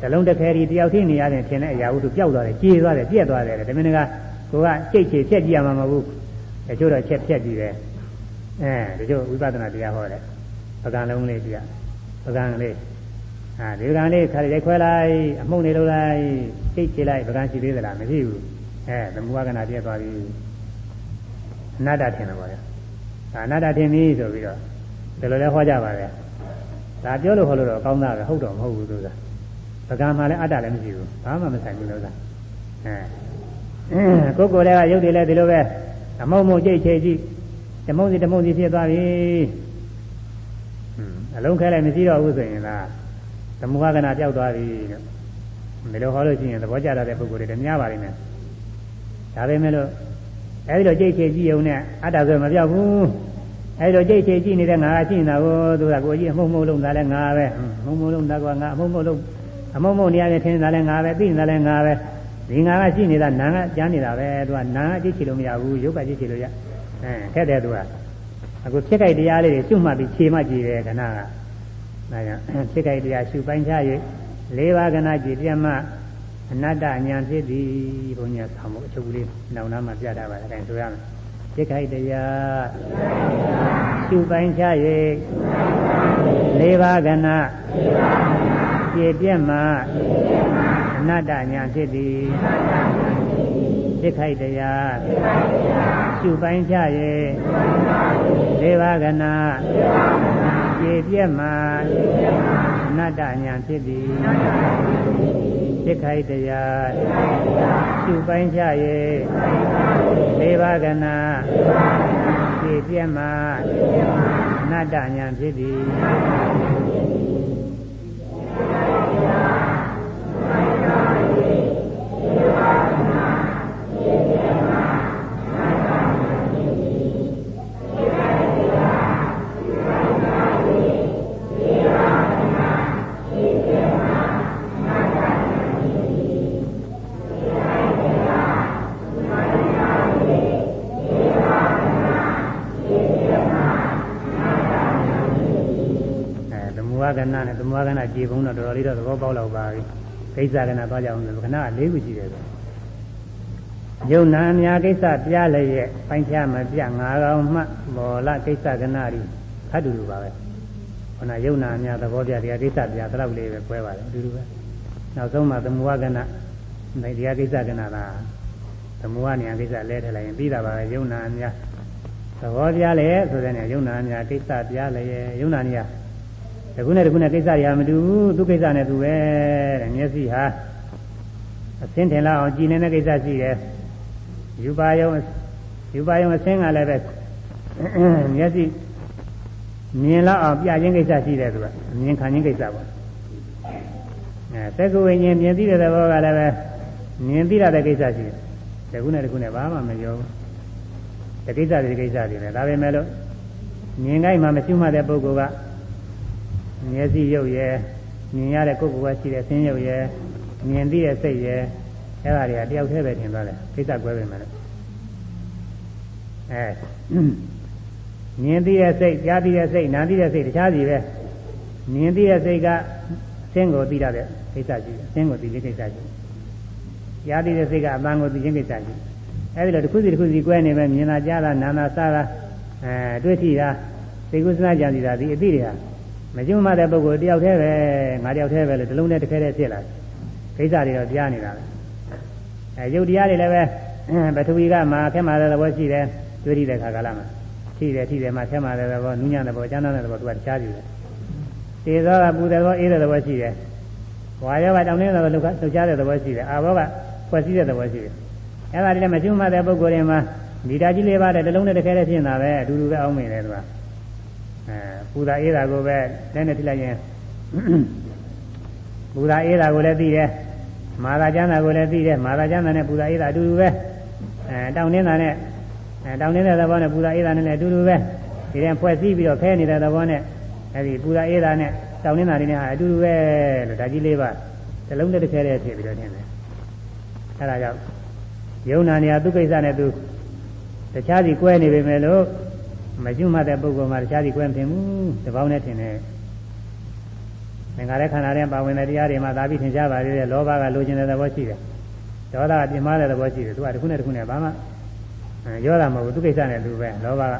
ဇလုံးတစ်ခဲဒီတယောက်ထိနေရတဲ့ထင်တဲ့အရာဝတ္ထုပျောက်သွားတယ်ကြေးသွားတယ်ပြက်သွားတယ်ဒီမင်းကကိုကစိတ်ချေဖြက်ကြည့်ရမှာမဟုတ်ဘူးတချို့တော့ချက်ဖြက်ကြည့်တယ် အဲတချို့ဝိပဿနာတရားဟောတယ်ပကံလုံးလေးပြပကံလေးအာဒီပကံလေးခါရိုက်ခွဲလိုက်အမှုန့်နေလို့လိုက်စိတ်ချေလိုက်ပကံရှိသေးသလားမရှိဘူးအဲသမုဝကနာပြက်သွားပြီအနတ္တထင်တယ်ပေါ့ဗျာဒါအနတ္တထင်ပြီဆိုပြီးတော့ဒီလိုလဲဟောကြပါလေဒါပြောလို့ဟောလို့တော့ကောင်းတာပဲဟုတ်တော့မဟုတ်ဘူးသူကပကံမှာလည်းအတ္တလည်းမရှိဘူးဘာမှမဆိုင်ဘူးလို့ကအဲကိုယ်ကိုယ်လည်းကရုပ်တွေလည်းဒီလိုပဲအမုံမုံကြိတ်ချေကြည့် တမုံစီတမုံစီဖြစ်သွားပြီအလုံးခဲလည်းမရှိတော့ဘူးဆိုရင်လားသမုဟကနာပြောက်သွားပြီလို့ဒီလိုဟောလို့ရှိရင်သဘောကျတဲ့ပုဂ္ဂိုလ်တွေတများပါလိမ့်မယ်ဒါပေမဲ့လို့အဲဒီလိုကြိတ်ချေကြည့်ုံနဲ့အတ္တဆိုမပြောက်ဘူးအဲဒီလိုကြိတ်ချေကြည့်နေတဲ့ငါကရှိနေတာကိုသူကကိုကြီးအမှုံမှုံလုံးသားလဲငါပဲအမှုံမှုံလုံးသားကငါအမှုံမှုံလုံးအမုံမုံနေရာနဲ့ထင်းနေတာလဲငါပဲသိနေတာလဲငါပဲဒီငါကရှိနေတာနာကကြားနေတာပဲသူကနာကကြည့်ချင်လို့မရဘူးရုပ်ကကြည့်ချင်လို့ရ အဲခက်တယ်သူကအခုဖြစ်ခိုက်တရားလေးတွေရှုမှတ်ပြီးခြေမှကြည့်တယ်ခဏကဒါကြောင့်ဖြစ်ခိုက်တရားရှုပိုင်းခြား၍လေးပါးကဏကြည့်ပြမှအနတ္တဉာဏ်ဖြစ်သည်ဘုန်းကြီးဆောင်းဖို့အချုပ်လေးနောင်နာမှာပြတာပါအဲဒါဆိုရမယ်ဖြစ်ခိုက်တရားရှုပိုင်းခြား၍လေးပါးကဏပြည့်ပြက်မှအနတ္တညာဖြစ်သည် သိခိုက်တရားရှုပိုင်းကြရဲ့ဒေဝကနာပြည့်ပြက်မှအနတ္တညာဖြစ်သည်သိခိုက်တရားရှုပိုင်းကြရဲ့ဒေဝကနာပြည့်ပြက်မှအနတ္တညာဖြစ်သည် ကဏနဲ့သမဝကဏကြည်ဘုံတော့တော်တော်လေးတော့သဘောပေါက်တော့ပါပြီကိစ္စကဏသွားကြအောင်လို့ခဏ၄ခုရှိတယ် ယုံနာအများကိစ္စပြလည်းရဲ့ပိုင်းဖြားမပြငါကောင်မှမော်လကိစ္စကဏရီဖတ်တူတူပါပဲခဏယုံနာအများသဘောပြတရားကိစ္စပြသလောက်လေးပဲပွဲပါတယ်အတူတူပဲနောက်ဆုံးမှသမဝကဏဒီတရားကိစ္စကဏသာသမဝနေရာကိစ္စလဲထလိုက်ရင်ပြီးတာပါပဲယုံနာအများသဘောပြလည်းဆိုတဲ့နေယုံနာအများကိစ္စပြလည်းရဲ့ယုံနာနေရာတခုနဲ့တခုနဲ့ကိစ္စတွေကမတူဘူးသူကိစ္စနဲ့သူပဲတဲ့မျက်စိဟာအစင်းထင်လာအောင်ကြည်နေတဲ့ကိစ္စရှိတယ် ယူပါယုံယူပါယုံအစင်းကလည်းပဲမျက်စိမြင်လောက်အောင်ပြခြင်းကိစ္စရှိတယ်သူကမြင်ခံခြင်းကိစ္စပေါ့အဲသက္ကဝိညာဉ်မြင်သိတဲ့သဘောကလည်းပဲမြင်သိရတဲ့ကိစ္စရှိတယ်တခုနဲ့တခုနဲ့ဘာမှမရောဘူးတကိစ္စတွေကိစ္စတွေလည်းဒါပဲမဲ့လို့မြင်တိုင်းမှမရှိမှတဲ့ပုဂ္ဂိုလ်ကမျက်စိရုပ်ရဲ့မြင်ရတဲ့ကိုယ်ကရှိတဲ့ဆင်းရုပ်ရဲ့မြင်သိတဲ့စိတ်ရဲ့ အဲ့ဒါတွေကတယောက်တည်းပဲထင်သွားတယ်ကိစ္စကွဲပဲမယ်လို့အဲမြင်သိတဲ့စိတ်ကြားသိတဲ့စိတ်နားသိတဲ့စိတ်တခြားစီပဲမြင်သိတဲ့စိတ်ကဆင်းကိုသိရတဲ့ကိစ္စရှိတယ်ဆင်းကိုသိတဲ့ကိစ္စရှိတယ်ကြားသိတဲ့စိတ်ကအပန်းကိုသိခြင်းကိစ္စရှိတယ်အဲဒီလိုတစ်ခုစီတစ်ခုစီကွဲနေပဲမြင်တာကြားတာနားတာစားတာအဲတွေ့ထိတာသိကုသနာကြံစီတာဒီအသိတွေဟာမကျွမ်းမတဲ့ပုဂ္ဂိုလ်တယောက်တည်းပဲငါတယောက်တည်းပဲလို့ဒီလုံးနဲ့တစ်ခဲတည်းဖြစ်လာကိစ္စတွေတော့ကြားနေတာပဲ အဲယုတ်တရားတွေလည်းပဲပထဝီကမှာခဲမှာတဲ့သဘောရှိတယ်တွေ့ရတဲ့ခါကာလမှာရှိတယ်ရှိတယ်မှာခဲမှာတဲ့သဘောနူးညံ့တဲ့သဘောကျမ်းသာတဲ့သဘောသူကတခြားစီတယ်သေသောကပူတဲ့သဘောအေးတဲ့သဘောရှိတယ်ဝါယောကတောင်းနေတဲ့သဘောလှုပ်ရှားတဲ့သဘောရှိတယ်အာဘောကဖွဲ့စည်းတဲ့သဘောရှိတယ်အဲ့ဒါဒီလည်းမကျွမ်းမတဲ့ပုဂ္ဂိုလ်တွေမှာဒီဓာကြီးလေးပါတဲ့တလုံးနဲ့တစ်ခဲတည်းဖြစ်နေတာပဲအတူတူပဲအောင်းမိတယ်သူကအဲပူတာအေးတာကိုပဲလက်နဲ့ထိလိုက်ရင်ပူတာအေးတာကိုလည်းသိတယ် မာသာကျမ်းတာကိုလည်းသိတယ်မာသာကျမ်းတာနဲ့ပူတာအေးတာအတူတူပဲအဲတောင်းနေတာနဲ့အဲတောင်းနေတဲ့သဘောနဲ့ပူတာအေးတာနဲ့လည်းအတူတူပဲဒီတဲ့ဖွဲ့စည်းပြီးတော့ခဲနေတဲ့သဘောနဲ့အဲဒီပူတာအေးတာနဲ့တောင်းနေတာတွေနဲ့အတူတူပဲလို့ဓာကြီးလေးပါတလုံးနဲ့တစ်ခဲတည်းဖြစ်ပြီးတော့ထင်တယ်အဲဒါကြောင့်ယုံနာနေရာသူကိစ္စနဲ့သူတခြားစီကွဲနေပေမဲ့လို့မကျွတ်မှတ်တဲ့ပုဂ္ဂိုလ်မှာတခြားစီကွဲမထင်ဘူးတပေါင်းနဲ့ထင်တယ် သင်္ခါရခန္ဓာထဲပါဝင်တဲ့တရားတွေမှာသာပြီးထင်ရှားပါသေးတယ်လောဘကလိုချင်တဲ့သဘောရှိတယ်ဒေါသကပြင်းမာတဲ့သဘောရှိတယ်သူကတစ်ခုနဲ့တစ်ခုနဲ့ဘာမှရောတာမဟုတ်ဘူးသူကိစ္စနဲ့သူပဲလောဘက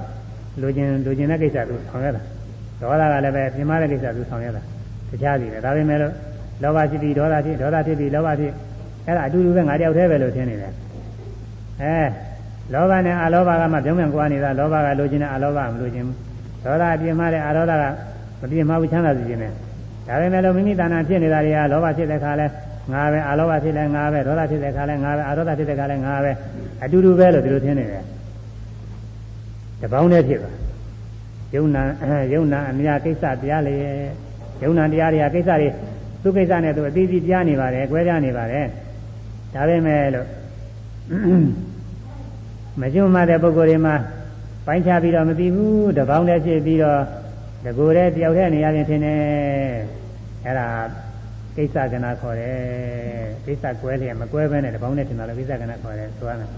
လိုချင်လိုချင်တဲ့ကိစ္စသူဆောင်ရတာဒေါသကလည်းပဲပြင်းမာတဲ့ကိစ္စသူဆောင်ရတာတခြားစီတယ်ဒါပေမဲ့လို့လောဘဖြစ်ပြီးဒေါသဖြစ်ဒေါသဖြစ်ပြီးလောဘဖြစ်အဲ့ဒါအတူတူပဲငါတယောက်တည်းပဲလို့ထင်နေတယ်အဲလောဘနဲ့အလောဘကမှပြုံးပြန်ကွာနေတာလောဘကလိုချင်တဲ့အလောဘမလိုချင်ဘူးဒေါသပြင်းမာတဲ့အာရောဓကမပြင်းမဘူးချမ်းသာစီခြင်းနဲ့ ဒါပေမဲ့လို့မိမိတဏ္ဍာဖြစ်နေတာတွေကလောဘဖြစ်တဲ့ခါလဲငါပဲအလောဘဖြစ်လဲငါပဲဒေါသဖြစ်တဲ့ခါလဲငါပဲအာရောဓဖြစ်တဲ့ခါလဲငါပဲအတူတူပဲလို့ဒီလိုထင်နေတယ်တပေါင်းတည်းဖြစ်ပါယုံနာယုံနာအများကိစ္စတရားလေယုံနာတရားတွေကကိစ္စတွေသူကိစ္စနဲ့သူအသေးစိတ်ကြားနေပါတယ်၊꿰ကြနေပါတယ်ဒါပေမဲ့လို့မကျွမ်းမတဲ့ပုဂ္ဂိုလ်တွေမှာပိုင်းခြားပြီးတော့မသိဘူးတပေါင်းတည်းဖြစ်ပြီးတော့တကူတည်းတယောက်တည်းနေရရင်ထင်တယ် အဲ့ဒါကိစ္စကနာခေါ်တယ်ကိစ္စကွဲလျက်မကွဲဘဲနဲ့တပေါင်းတည်းထင်တာလည်းကိစ္စကနာခေါ်တယ်ဆိုရမယ်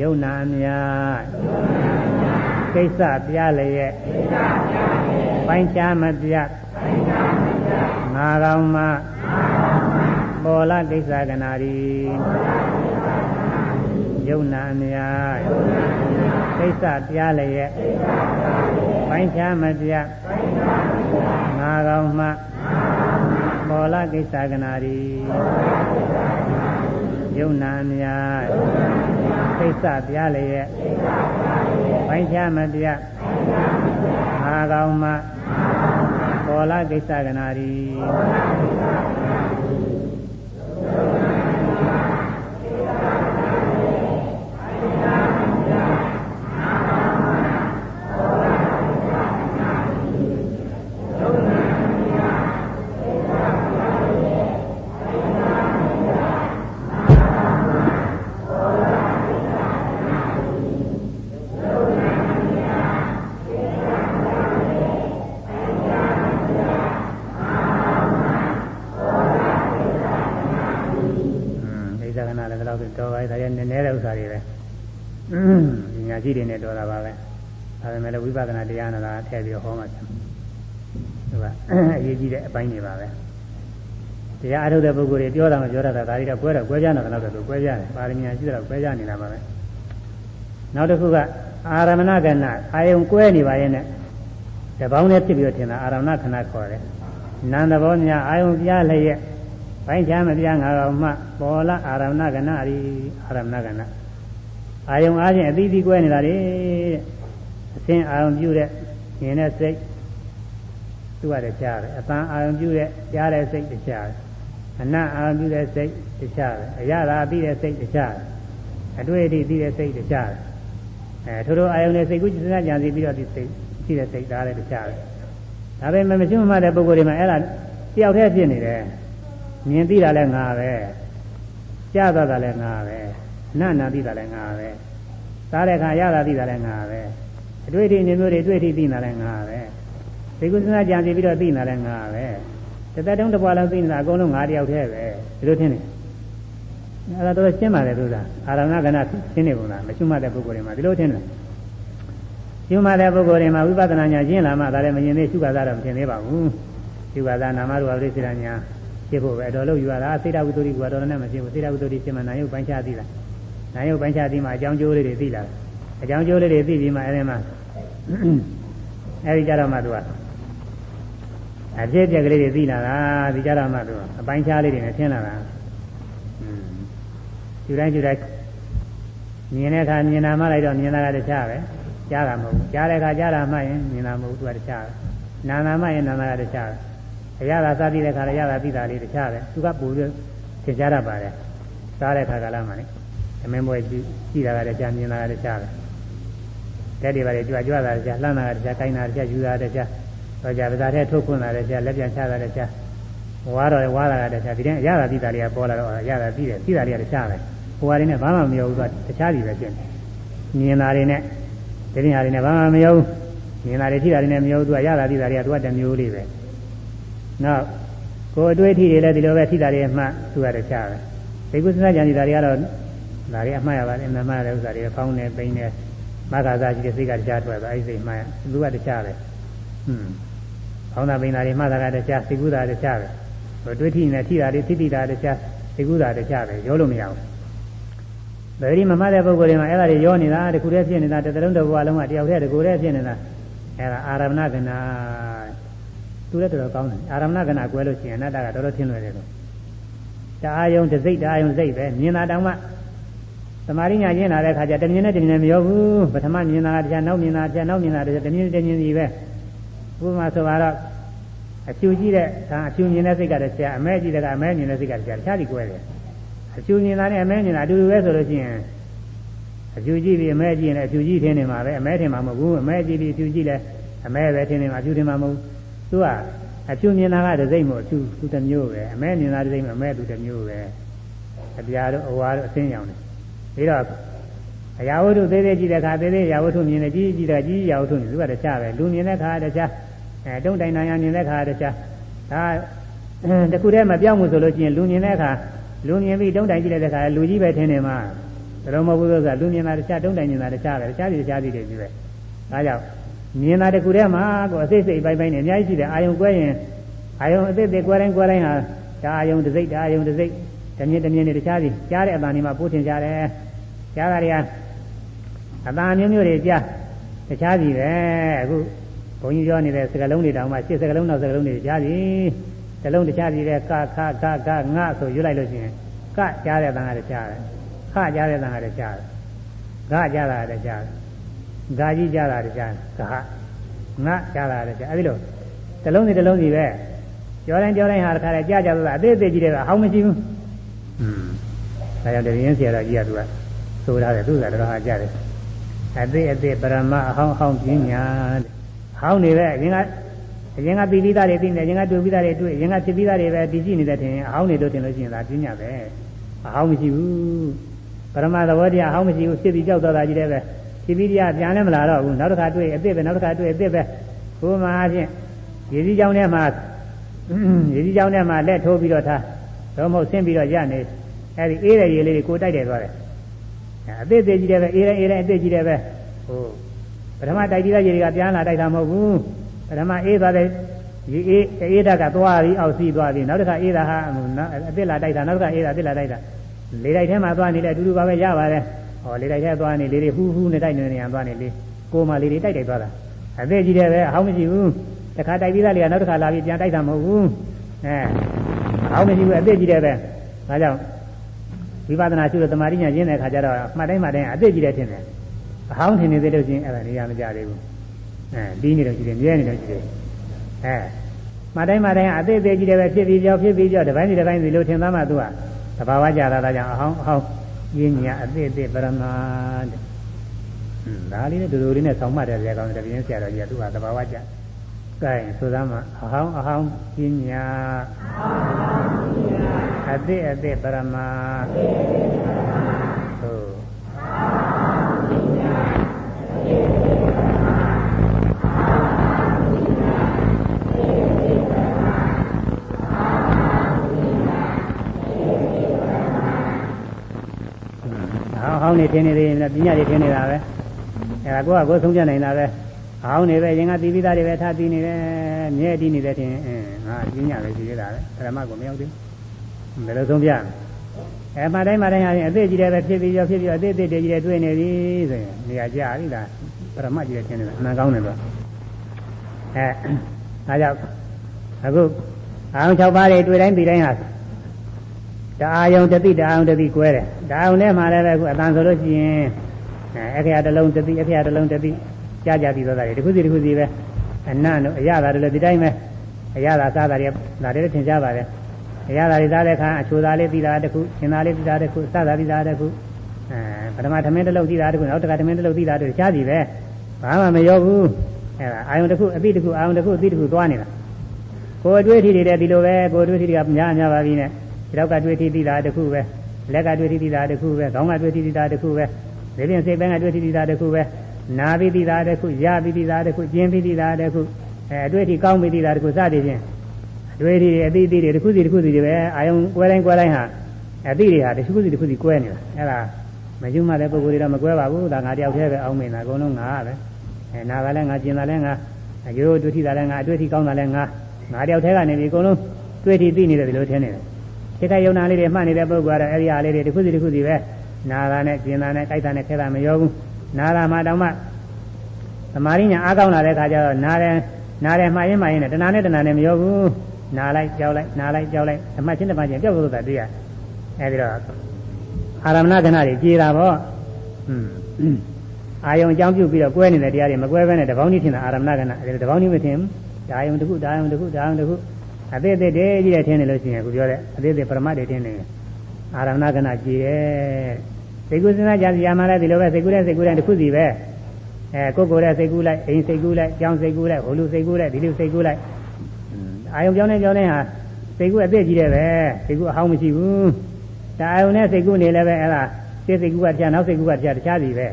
ယုံနာမြာကိစ္စပြလျက်ပိုင်းခြားမပြငါကောင်မှပေါ်လာကိစ္စကနာရီယုံနာအမြာကိစ္စပြားလျက်ပိုင်းခြားမပြငါကောင်မှ ပေါ်လာကိစ္စကနာရီယုံနာအမြာကိစ္စပြားလျက်ပိုင်းခြားမပြငါကောင်မှပေါ်လာကိစ္စကနာရီ ရှိတွေနဲ့တော်တာပါပဲဒါပေမဲ့လည်းဝိပဿနာတရားနာတာထည့်ပြီးဟောမှတယ်သူကအရေးကြီးတဲ့အပိုင်းတွေပါပဲတရားအထုတ်တဲ့ပုဂ္ဂိုလ်တွေပြောတာမပြောတာဒါတွေကကွဲတော့ကွဲပြားနေတာတော့သူကွဲပြားတယ်ပါရမီရှိတော့ကွဲပြားနေတာပါပဲနောက်တစ်ခုကအာရမဏကဏအာယုံကွဲနေပါရဲ့နဲ့တပေါင်းနဲ့ဖြစ်ပြီးတော့ထင်တာအာရမဏခဏခေါ်တယ်နန္တဘောများအာယုံပြားလျက်ဘိုင်းချမ်းမပြားငါကောင်မှပေါ်လာအာရမဏကဏအရိအာရမဏကဏ အာယုံအားဖြင့်အသီးသီးကွဲနေတာလေအသင်အာယုံပြုတဲ့မြင်တဲ့စိတ်သူကတည်းကြားတယ်အပန်းအာယုံပြုတဲ့ကြားတဲ့စိတ်တခြားတယ်အနတ်အာယုံပြုတဲ့စိတ်တခြားတယ်အရသာပြီးတဲ့စိတ်တခြားတယ်အတွေ့အထိပြီးတဲ့စိတ်တခြားတယ်အဲထို့ထိုအာယုံနဲ့စိတ်ကူးစဉ်းစားကြံစီပြီးတော့ဒီစိတ်ရှိတဲ့စိတ်သားလည်းတခြားတယ်ဒါပေမဲ့မရှိမှတဲ့ပုဂ္ဂိုလ်တွေမှာအဲ့ဒါတယောက်တည်းဖြစ်နေတယ်မြင်သိတာလည်းငါပဲကြားသွားတာလည်းငါပဲ နာနာသိတာလည်းငါပဲစားတဲ့အခါရတာသိတာလည်းငါပဲအတွေ့အထိနေမျိုးတွေတွေ့ထိသိတာလည်းငါပဲဒီကုသနာကြံစီပြီးတော့သိတာလည်းငါပဲတသက်တုံးတစ်ပွားလုံးသိနေတာအကုန်လုံးငါတယောက်တည်းပဲဒီလိုထင်တယ်အဲ့ဒါတော့ရှင်းပါလေသူကအာရဏကနာရှင်းနေပုံလားမရှင်းမတဲ့ပုဂ္ဂိုလ်တွေမှာဒီလိုထင်တယ်ရှင်းမတဲ့ပုဂ္ဂိုလ်တွေမှာဝိပဿနာညာရှင်းလာမှဒါလည်းမမြင်သေးရှုခါသားတော့မရှင်းသေးပါဘူးရှုခါသားနာမရူပပရိစ္ဆေညာဖြစ်ဖို့ပဲတော်လို့ယူရတာစေတဝိတ္တိကတော့လည်းမရှင်းဘူးစေတဝိတ္တိရှင်းမှနာယုတ်ပိုင်းခြားသိတာ နာယုတ်ပိုင်းခြားပြီးမှအကြောင်းကျိုးလေးတွေသိလာတယ်အကြောင်းကျိုးလေးတွေသိပြီးမှအဲဒီမှာအဲဒီကြတော့မှသူကအဖြစ်ပြက်ကလေးတွေသိလာတာဒီကြတော့မှသူအပိုင်းခြားလေးတွေနဲ့ထင်လာတာယူတိုင်းယူတိုင်းမြင်တဲ့အခါမြင်တာမှလိုက်တော့မြင်တာကတခြားပဲကြားတာမဟုတ်ဘူးကြားတဲ့အခါကြားတာမှရင်မြင်တာမဟုတ်သူကတခြားပဲနာနာမှရင်နာနာကတခြားပဲအရသာစားပြီးတဲ့ခါလည်းရသာပြီးတာလေးတခြားပဲသူကပူပြီးသင်ကြားတတ်ပါတယ်စားတဲ့ခါကလာမှလေ အမင်းဘွယ်ကြည့်ကြည့်တာကတခြားမြင်တာကတခြားပဲလက်တွေပါလေကြွကြွတာတခြားလှမ်းတာကတခြားကိုင်းတာတခြားယူတာတခြားတော့ကြပါသားတဲ့ထုတ်ခွန်းတာတခြားလက်ပြန်ချတာတခြားဝါတော့ဝါတာကတခြားဒီတိုင်းအရသာပြီးတာလေးကပေါ်လာတော့အရသာပြီးတယ်ပြီးတာလေးကတခြားပဲဟိုဟာတွေနဲ့ဘာမှမရောဘူးကတခြားစီပဲဖြစ်နေမြင်တာတွေနဲ့ဒီနေ့ဟာတွေနဲ့ဘာမှမရောဘူးမြင်တာတွေရှိတာတွေနဲ့မရောဘူးသူကရတာပြီးတာတွေကသူကတမျိုးလေးပဲနောက်ကိုယ်အတွေ့အထိတွေလည်းဒီလိုပဲထိတာတွေမှသူကတခြားပဲဒီကုသနာကြံနေတာတွေကတော့ ဒါတွေအမှားရပါတယ်အမှန်မှန်တဲ့ဥစ္စာတွေဖောင်းနေပိန်းနေမဂ္ဂသာရှိတဲ့စိတ်ကတခြားထွက်သွားအဲဒီစိတ်မှန်သူကတခြားပဲဟွန်းဖောင်းတာပိန်းတာတွေမှတ်တာကတခြားစိတ်ကူးတာတခြားပဲဟိုတွေ့ထိနေထိတာတွေထိတိတာတခြားစိတ်ကူးတာတခြားပဲရောလို့မရဘူးဗေဒီမမှတ်တဲ့ပုဂ္ဂိုလ်တွေမှာအဲ့ဒါတွေရောနေတာတခုတည်းဖြစ်နေတာတစ်သလုံးတစ်ဘဝလုံးကတယောက်တည်းတကူတည်းဖြစ်နေတာအဲ့ဒါအာရမဏကနာသူလည်းတော်တော်ကောင်းတယ်အာရမဏကနာကွဲလို့ရှိရင်အနတ္တကတော်တော်ထင်းလွယ်တယ်လို့တအာယုံတစိတ်တအာယုံစိတ်ပဲမြင်တာတောင်မှသ မာဓိညာကျင့်လာတဲ့အခါကျတမြင်နဲ့တမြင်နဲ့မရောဘူးပထမမြင်တာကတရားနောက်မြင်တာတရားနောက်မြင်တာတရားတမြင်တမြင်ကြီးပဲဥပမာဆိုတော့အဖြူကြည့်တဲ့ဒါအဖြူမြင်တဲ့စိတ်ကတည်းကအမဲကြည့်တဲ့ကအမဲမြင်တဲ့စိတ်ကတည်းကတခြားစီကွဲတယ်အဖြူမြင်တာနဲ့အမဲမြင်တာအတူတူပဲဆိုလို့ရှိရင်အဖြူကြည့်ပြီးအမဲကြည့်ရင်အဖြူကြည့်ထင်းနေမှာပဲအမဲထင်မှာမဟုတ်ဘူးအမဲကြည့်ပြီးအဖြူကြည့်လဲအမဲပဲထင်းနေမှာအဖြူထင်မှာမဟုတ်သူကအဖြူမြင်တာကတစ်စိမ့်မို့အဖြူသူတစ်မျိုးပဲအမဲမြင်တာတစ်စိမ့်မို့အမဲသူတစ်မျိုးပဲအပြာတို့အဝါတို့အစင်းရောင်တယ် ပြီးတော့အရာဝတ္ထုသေးသေးကြည့်တဲ့အခါသေးသေးအရာဝတ္ထုမြင်တယ်ကြီးကြီးတဲ့ကြီးအရာဝတ္ထုမြင်သူကတခြားပဲလူမြင်တဲ့အခါတခြားအဲတုံးတိုင်နိုင်ရမြင်တဲ့အခါတခြားဒါတခုတည်းမပြောင်းဘူးဆိုလို့ရှိရင်လူမြင်တဲ့အခါလူမြင်ပြီးတုံးတိုင်ကြည့်တဲ့အခါလူကြီးပဲထင်နေမှာဒါတော့မဟုတ်ဘူးဆိုတာလူမြင်တာတခြားတုံးတိုင်မြင်တာတခြားပဲတခြားစီတခြားစီတွေကြီးပဲဒါကြောင့်မြင်တာတခုတည်းမှာကိုအစိတ်စိတ်ပိုင်ပိုင်နဲ့အများကြီးရှိတယ်အာယုံကွဲရင်အာယုံအသစ်သစ်ကွဲတိုင်းကွဲတိုင်းဟာဒါအာယုံတစ်စိတ်ဒါအာယုံတစ်စိတ် တမြင်တမြင်နဲ့တခြားစီကြားတဲ့အတန်ဒီမှာပို့ထင်ကြတယ်ကြားတာတွေကအတန်မျိုးမျိုးတွေကြားတခြားစီပဲအခုဘုန်းကြီးပြောနေတဲ့စကလုံးတွေတောင်မှရှစ်စကလုံးနောက်စကလုံးတွေကြားစီတလုံးတခြားစီတဲ့ကခခကငါဆိုရွတ်လိုက်လို့ရှိရင်ကကြားတဲ့အတန်ကတခြားတယ်ခကြားတဲ့အတန်ကတခြားတယ်ဂကြားတာတခြားတယ်ဂါကြီးကြားတာတခြားဂဟငါကြားတာတခြားအဲဒီလိုတလုံးစီတလုံးစီပဲပြောတိုင်းပြောတိုင်းဟာတခါတည်းကြားကြလို့အသေးသေးကြီးတယ်ကအဟောင်းမရှိဘူး อืมဒါကြောင့်တရင်ဆရာတော်ကြီးကသူကဆိုထားတယ်သူကတော်ဟာကြားတယ်အသေးအသေးပရမအဟောင်းဟောင်းပညာတဲ့ဟောင်းနေပဲအရင်ကအရင်ကပြီးပြီးသားတွေသိနေအရင်ကတွေ့ပြီးသားတွေတွေ့အရင်ကဖြစ်ပြီးသားတွေပဲတည်ရှိနေတဲ့ထင်အဟောင်းနေလို့ထင်လို့ရှိရင်ဒါပညာပဲအဟောင်းမရှိဘူးပရမသဘောတရားအဟောင်းမရှိဘူးဖြစ်ပြီးကြောက်သွားတာကြီးတယ်ပဲဖြစ်ပြီးတရားပြန်လည်းမလာတော့ဘူးနောက်တစ်ခါတွေ့အစ်စ်ပဲနောက်တစ်ခါတွေ့အစ်စ်ပဲဘုမာအချင်းရေကြီးကြောင်းထဲမှာရေကြီးကြောင်းထဲမှာလက်ထိုးပြီးတော့ထား တော့မဟုတ်ဆင်းပြီးတော့ရနေအဲဒီအေးတဲ့ရေလေးတွေကိုတိုက်တယ်သွားတယ်အသစ်သေးကြီးတယ်ပဲအေးတယ်အေးတယ်အသစ်ကြီးတယ်ပဲဟိုပထမတိုက်ပြီးတဲ့ရေတွေကပြန်လာတိုက်တာမဟုတ်ဘူးပထမအေးသွားတဲ့ရေအေးအေးဓာတ်ကသွားပြီးအောက်စီးသွားပြီးနောက်တစ်ခါအေးတာဟာအသစ်လာတိုက်တာနောက်တစ်ခါအေးတာအသစ်လာတိုက်တာလေတိုက်ထဲမှာသွားနေလေအတူတူပါပဲရပါတယ်ဟောလေတိုက်ထဲသွားနေလေတွေဟူးဟူးနဲ့တိုက်နေနေရသွားနေလေကိုမှလေတွေတိုက်တိုက်သွားတာအသစ်ကြီးတယ်ပဲအဟောင်းမရှိဘူးတခါတိုက်ပြီးသားလေကနောက်တစ်ခါလာပြီးပြန်တိုက်တာမဟုတ်ဘူးအဲ အဟောင်းမရှိဘူးအသစ်ကြီးတယ်ပဲဒါကြောင့်ဝိပဿနာရှုလို့တမာရိညာကျင်းတဲ့အခါကျတော့မှတ်တိုင်းမှတ်တိုင်းအသစ်ကြီးတယ်ထင်တယ်အဟောင်းထင်နေသေးလို့ချင်းအဲ့ဒါနေရာမကြသေးဘူးအဲဒီနေတော့ရှိတယ်မြဲနေတော့ရှိတယ်အဲမှတ်တိုင်းမှတ်တိုင်းအသစ်အသစ်ကြီးတယ်ပဲဖြစ်ပြီးကြောက်ဖြစ်ပြီးကြောက်တစ်ပိုင်းတစ်ပိုင်းစီလို့ထင်သားမှသူကသဘာဝကြတာဒါကြောင့်အဟောင်းအဟောင်းရင်းညာအသစ်အသစ်ပရမတဲ့ဒါလေးနဲ့ဒူဒူလေးနဲ့ဆောင်းမှတ်တဲ့ဇာတ်ကောင်းတဲ့ပြင်းဆရာတော်ကြီးကသူကသဘာဝကြ ကဲဆိုသားမှာအဟောင်းအဟောင်းပညာအသစ်အသစ်ပရမဟုတ်ဟောင်းနေထင်းနေသေးရင်ပညာတွေထင်းနေတာပဲအဲဒါကိုကကိုဆုံးပြနိုင်တာပဲ ဟောင်းနေပဲရင်ကပြီးပြီးသားတွေပဲထားပြီးနေတယ်မြဲတည်နေတဲ့ထင်အင်းငါပညာပဲရှိသေးတာပဲပရမကိုမရောက်သေးဘူးဘယ်လိုဆုံးပြအဲမှတိုင်းမှတိုင်းဟာအသေးကြီးတယ်ပဲဖြစ်ပြီးရောဖြစ်ပြီးအသေးသေးတွေကြီးတယ်တွေ့နေပြီဆိုရင်နေရာကြပြီလားပရမကြီးတယ်ထင်တယ်အမှန်ကောင်းတယ်တော့အဲဒါကြောင့်အခုအောင်၆ပါးတွေတွေ့တိုင်းပြီးတိုင်းဟာတအာယုံတတိတအာယုံတတိကွဲတယ်တအာယုံထဲမှာလည်းပဲအခုအတန်ဆိုလို့ရှိရင်အခရာတစ်လုံးတတိအခရာတစ်လုံးတတိ ကြားကြပြီးသွားတာတွေတစ်ခုစီတစ်ခုစီပဲအနတ်တို့အရသာတို့လည်းဒီတိုင်းပဲအရသာစားတာတွေဒါတွေထင်ရှားပါတယ်အရသာတွေစားတဲ့အခါအချိုသားလေးသိတာတစ်ခုရှင်သားလေးသိတာတစ်ခုစသာသိတာတစ်ခုအဲပထမသမင်းတစ်လုံးသိတာတစ်ခုနောက်တစ်ခါသမင်းတစ်လုံးသိတာတစ်ခုရှားပြီပဲဘာမှမရောဘူးအဲဒါအာယုံတစ်ခုအသိတစ်ခုအာယုံတစ်ခုအသိတစ်ခုသွားနေတာကိုယ်အတွေ့အထိတွေဒီလိုပဲကိုယ်အတွေ့အထိတွေကများများပါပြီနဲ့ဒီတော့ကတွေ့အထိသိတာတစ်ခုပဲလက်ကတွေ့အထိသိတာတစ်ခုပဲခေါင်းကတွေ့အထိသိတာတစ်ခုပဲဒီပြင်စိတ်ပိုင်းကတွေ့အထိသိတာတစ်ခုပဲ နာပြီးသိတာတစ်ခုရပြီးသိတာတစ်ခုကျင်းပြီးသိတာတစ်ခုအဲအတွေ့အထိကောင်းပြီးသိတာတစ်ခုစသည်ဖြင့်အတွေ့အထိအသိအသိတွေတစ်ခုစီတစ်ခုစီတွေပဲအာယုံကွဲတိုင်းကွဲတိုင်းဟာအသိတွေဟာတစ်ခုစီတစ်ခုစီကွဲနေတာအဲ့ဒါမကျွမှတဲ့ပုဂ္ဂိုလ်တွေတော့မကွဲပါဘူးဒါငါတယောက်တည်းပဲအောင်းမင်းတာအကုန်လုံးငါပဲအဲနာကလည်းငါကျင်တာလည်းငါရိုးရိုးတွေ့ထိတာလည်းငါအတွေ့အထိကောင်းတာလည်းငါငါတယောက်တည်းကနေပြီးအကုန်လုံးတွေ့ထိသိနေတယ်ဒီလိုထင်နေတယ်စိတ်ကယုံနာလေးတွေမှတ်နေတဲ့ပုဂ္ဂိုလ်ကတော့အဲ့ဒီအားလေးတွေတစ်ခုစီတစ်ခုစီပဲနာတာနဲ့ကျင်တာနဲ့ကြိုက်တာနဲ့ခဲတာမရောဘူး နာတာမှတောင်မှသမာဓိညာအားကောင်းလာတဲ့ခါကျတော့နာတယ်နာတယ်မှားရင်မှားရင်နဲ့တဏှာနဲ့တဏှာနဲ့မရောဘူးနာလိုက်ကြောက်လိုက်နာလိုက်ကြောက်လိုက်ဓမ္မချင်းဓမ္မချင်းပြောက်လို့သာတွေ့ရအဲဒီတော့အာရမဏကဏတွေကြေတာပေါ့อืมအာယုံအကြောင်းပြုပြီးတော့ကွဲနေတဲ့တရားတွေမကွဲဘဲနဲ့တပေါင်းကြီးထင်တာအာရမဏကဏအဲဒီတပေါင်းကြီးမထင်ဘူးဒါယုံတစ်ခုဒါယုံတစ်ခုဒါယုံတစ်ခုအသေးသေးတည်းကြီးတဲ့ထင်းနေလို့ရှိရင်ခုပြောတဲ့အသေးသေးပရမတ်တွေထင်းနေအာရမဏကဏကြည်တယ် စိတ်ကူးစဉ်းစားကြစီရမှလည်းဒီလိုပဲစိတ်ကူးတဲ့စိတ်ကူးတဲ့တစ်ခုစီပဲအဲကိုယ်ကိုယ်တဲ့စိတ်ကူးလိုက်အိမ်စိတ်ကူးလိုက်ကြောင်းစိတ်ကူးလိုက်ဟိုလူစိတ်ကူးလိုက်ဒီလူစိတ်ကူးလိုက်အာယုံပြောင်းနေပြောင်းနေဟာစိတ်ကူးအသက်ကြီးတယ်ပဲစိတ်ကူးအဟောင်းမရှိဘူးဒါအာယုံနဲ့စိတ်ကူးနေလည်းပဲအဲ့ဒါစိတ်စိတ်ကူးကတရားနောက်စိတ်ကူးကတရားတခြားစီပဲ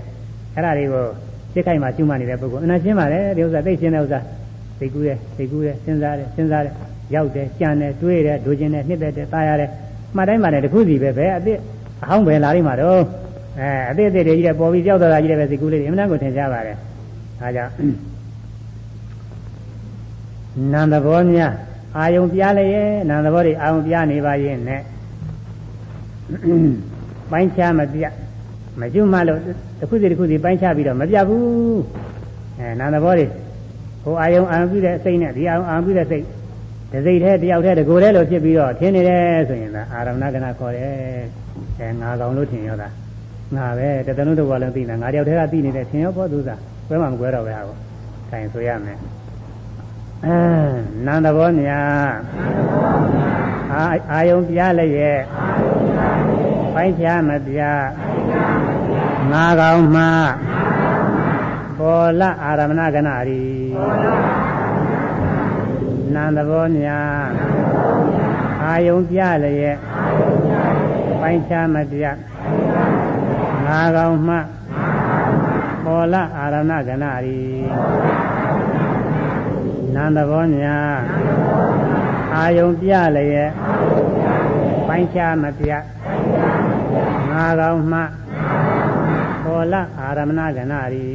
အဲ့ဒါတွေကိုစိတ်ခိုင်မှာကျွမ်းနေတဲ့ပုဂ္ဂိုလ်အနာရှင်းပါလေဒီဥစ္စာသိရှင်းတဲ့ဥစ္စာစိတ်ကူးတယ်စိတ်ကူးတယ်စဉ်းစားတယ်စဉ်းစားတယ်ရောက်တယ်ကြံတယ်တွေးတယ်ဒိုကျင်တယ်နှစ်သက်တယ်ตายရတယ်မှတ်တိုင်းမှလည်းတစ်ခုစီပဲပဲအစ်အဟောင်းပဲလာလိမ့်မှာတော့ အဲအသေးသေးတွေကြီးတဲ့ပေါ်ပြီးကြောက်တာကြီးတဲ့ပဲစိတ်ကူးလေးတွေအမှန်ကိုထင်ရှားပါတယ်ဒါကြောင့်နန္တဘောများအာယုံပြားလည်းရဲ့နန္တဘောတွေအာယုံပြားနေပါရဲ့နဲ့ပိုင်းခြားမပြမကျွတ်မှလို့တစ်ခုစီတစ်ခုစီပိုင်းခြားပြီးတော့မပြဘူးအဲနန္တဘောတွေဟိုအာယုံအာယုံပြုတဲ့စိတ်နဲ့ဒီအာယုံအာယုံပြုတဲ့စိတ်တစိတ်တည်းတယောက်တည်းတကိုယ်တည်းလို့ဖြစ်ပြီးတော့ထင်းနေတယ်ဆိုရင်ဒါအာရမဏကနာခေါ်တယ်အဲငါကောင်လို့ထင်ရောတာ ငါပဲတတလုံးတစ်ဘဝလုံးသိနေတာငါတယောက်တည်းကသိနေတဲ့ထင်ရောဘောသူစားကွဲမှမကွဲတော့ပဲဟာပေါ့ခိုင်ဆိုရမယ်အဲနန္တဘောညာအာအာယုံပြလည်းရဲ့ပိုင်းဖြာမပြငါကောင်မှပေါ်လာအာရမဏကနာရီနန္တဘောညာအာယုံပြလည်းရဲ့ပိုင်းခြားမပြ ငါကောင်မှပေါ်လာအာရဏကဏရီနန္တဘောညာအာယုံပြလည်းရဲ့ပိုင်းခြားမပြငါကောင်မှပေါ်လာအာရမဏကဏရီ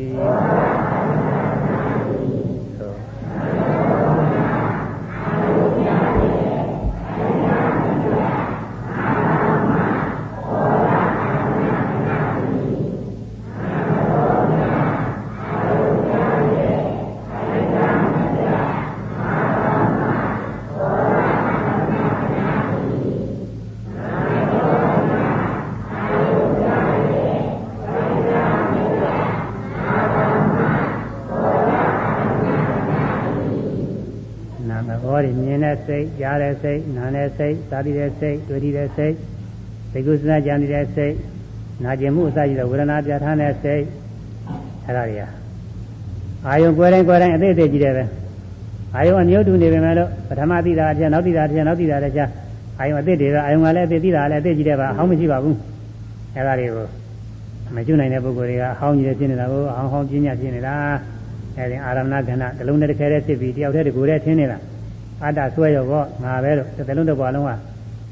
စိတ်ကြားတဲ့စိတ်နားတဲ့စိတ်သာတိတဲ့စိတ်တွေ့တဲ့စိတ်သိကုသနာကြံတဲ့စိတ်နာကျင်မှုအစရှိတဲ့ဝေဒနာပြဋ္ဌာန်းတဲ့စိတ်အဲ့ဒါတွေကအာယုံကွယ်တိုင်းကွယ်တိုင်းအသေးသေးကြီးတယ်ပဲအာယုံအမျိုးတူနေပေမဲ့လို့ပထမသိတာတစ်ချက်နောက်သိတာတစ်ချက်နောက်သိတာတစ်ချက်အာယုံအသေးတွေပဲအာယုံကလည်းအသေးသိတာလည်းအသေးကြီးတယ်ပါအဟောင်းမရှိပါဘူးအဲ့ဒါတွေကိုမကျွနိုင်တဲ့ပုဂ္ဂိုလ်တွေကအဟောင်းကြီးဖြစ်နေတာကိုအဟောင်းဟောင်းပြင်းညဖြစ်နေတာအဲဒီအာရမဏကဏ္ဍတစ်လုံးနဲ့တစ်ခဲတည်းဖြစ်ပြီးတယောက်တည်းတကူတည်းထင်းနေတာ အတ္တဆွဲရောပေါ့ငါပဲလို့တစ်လုံးတစ်ပွားလုံးက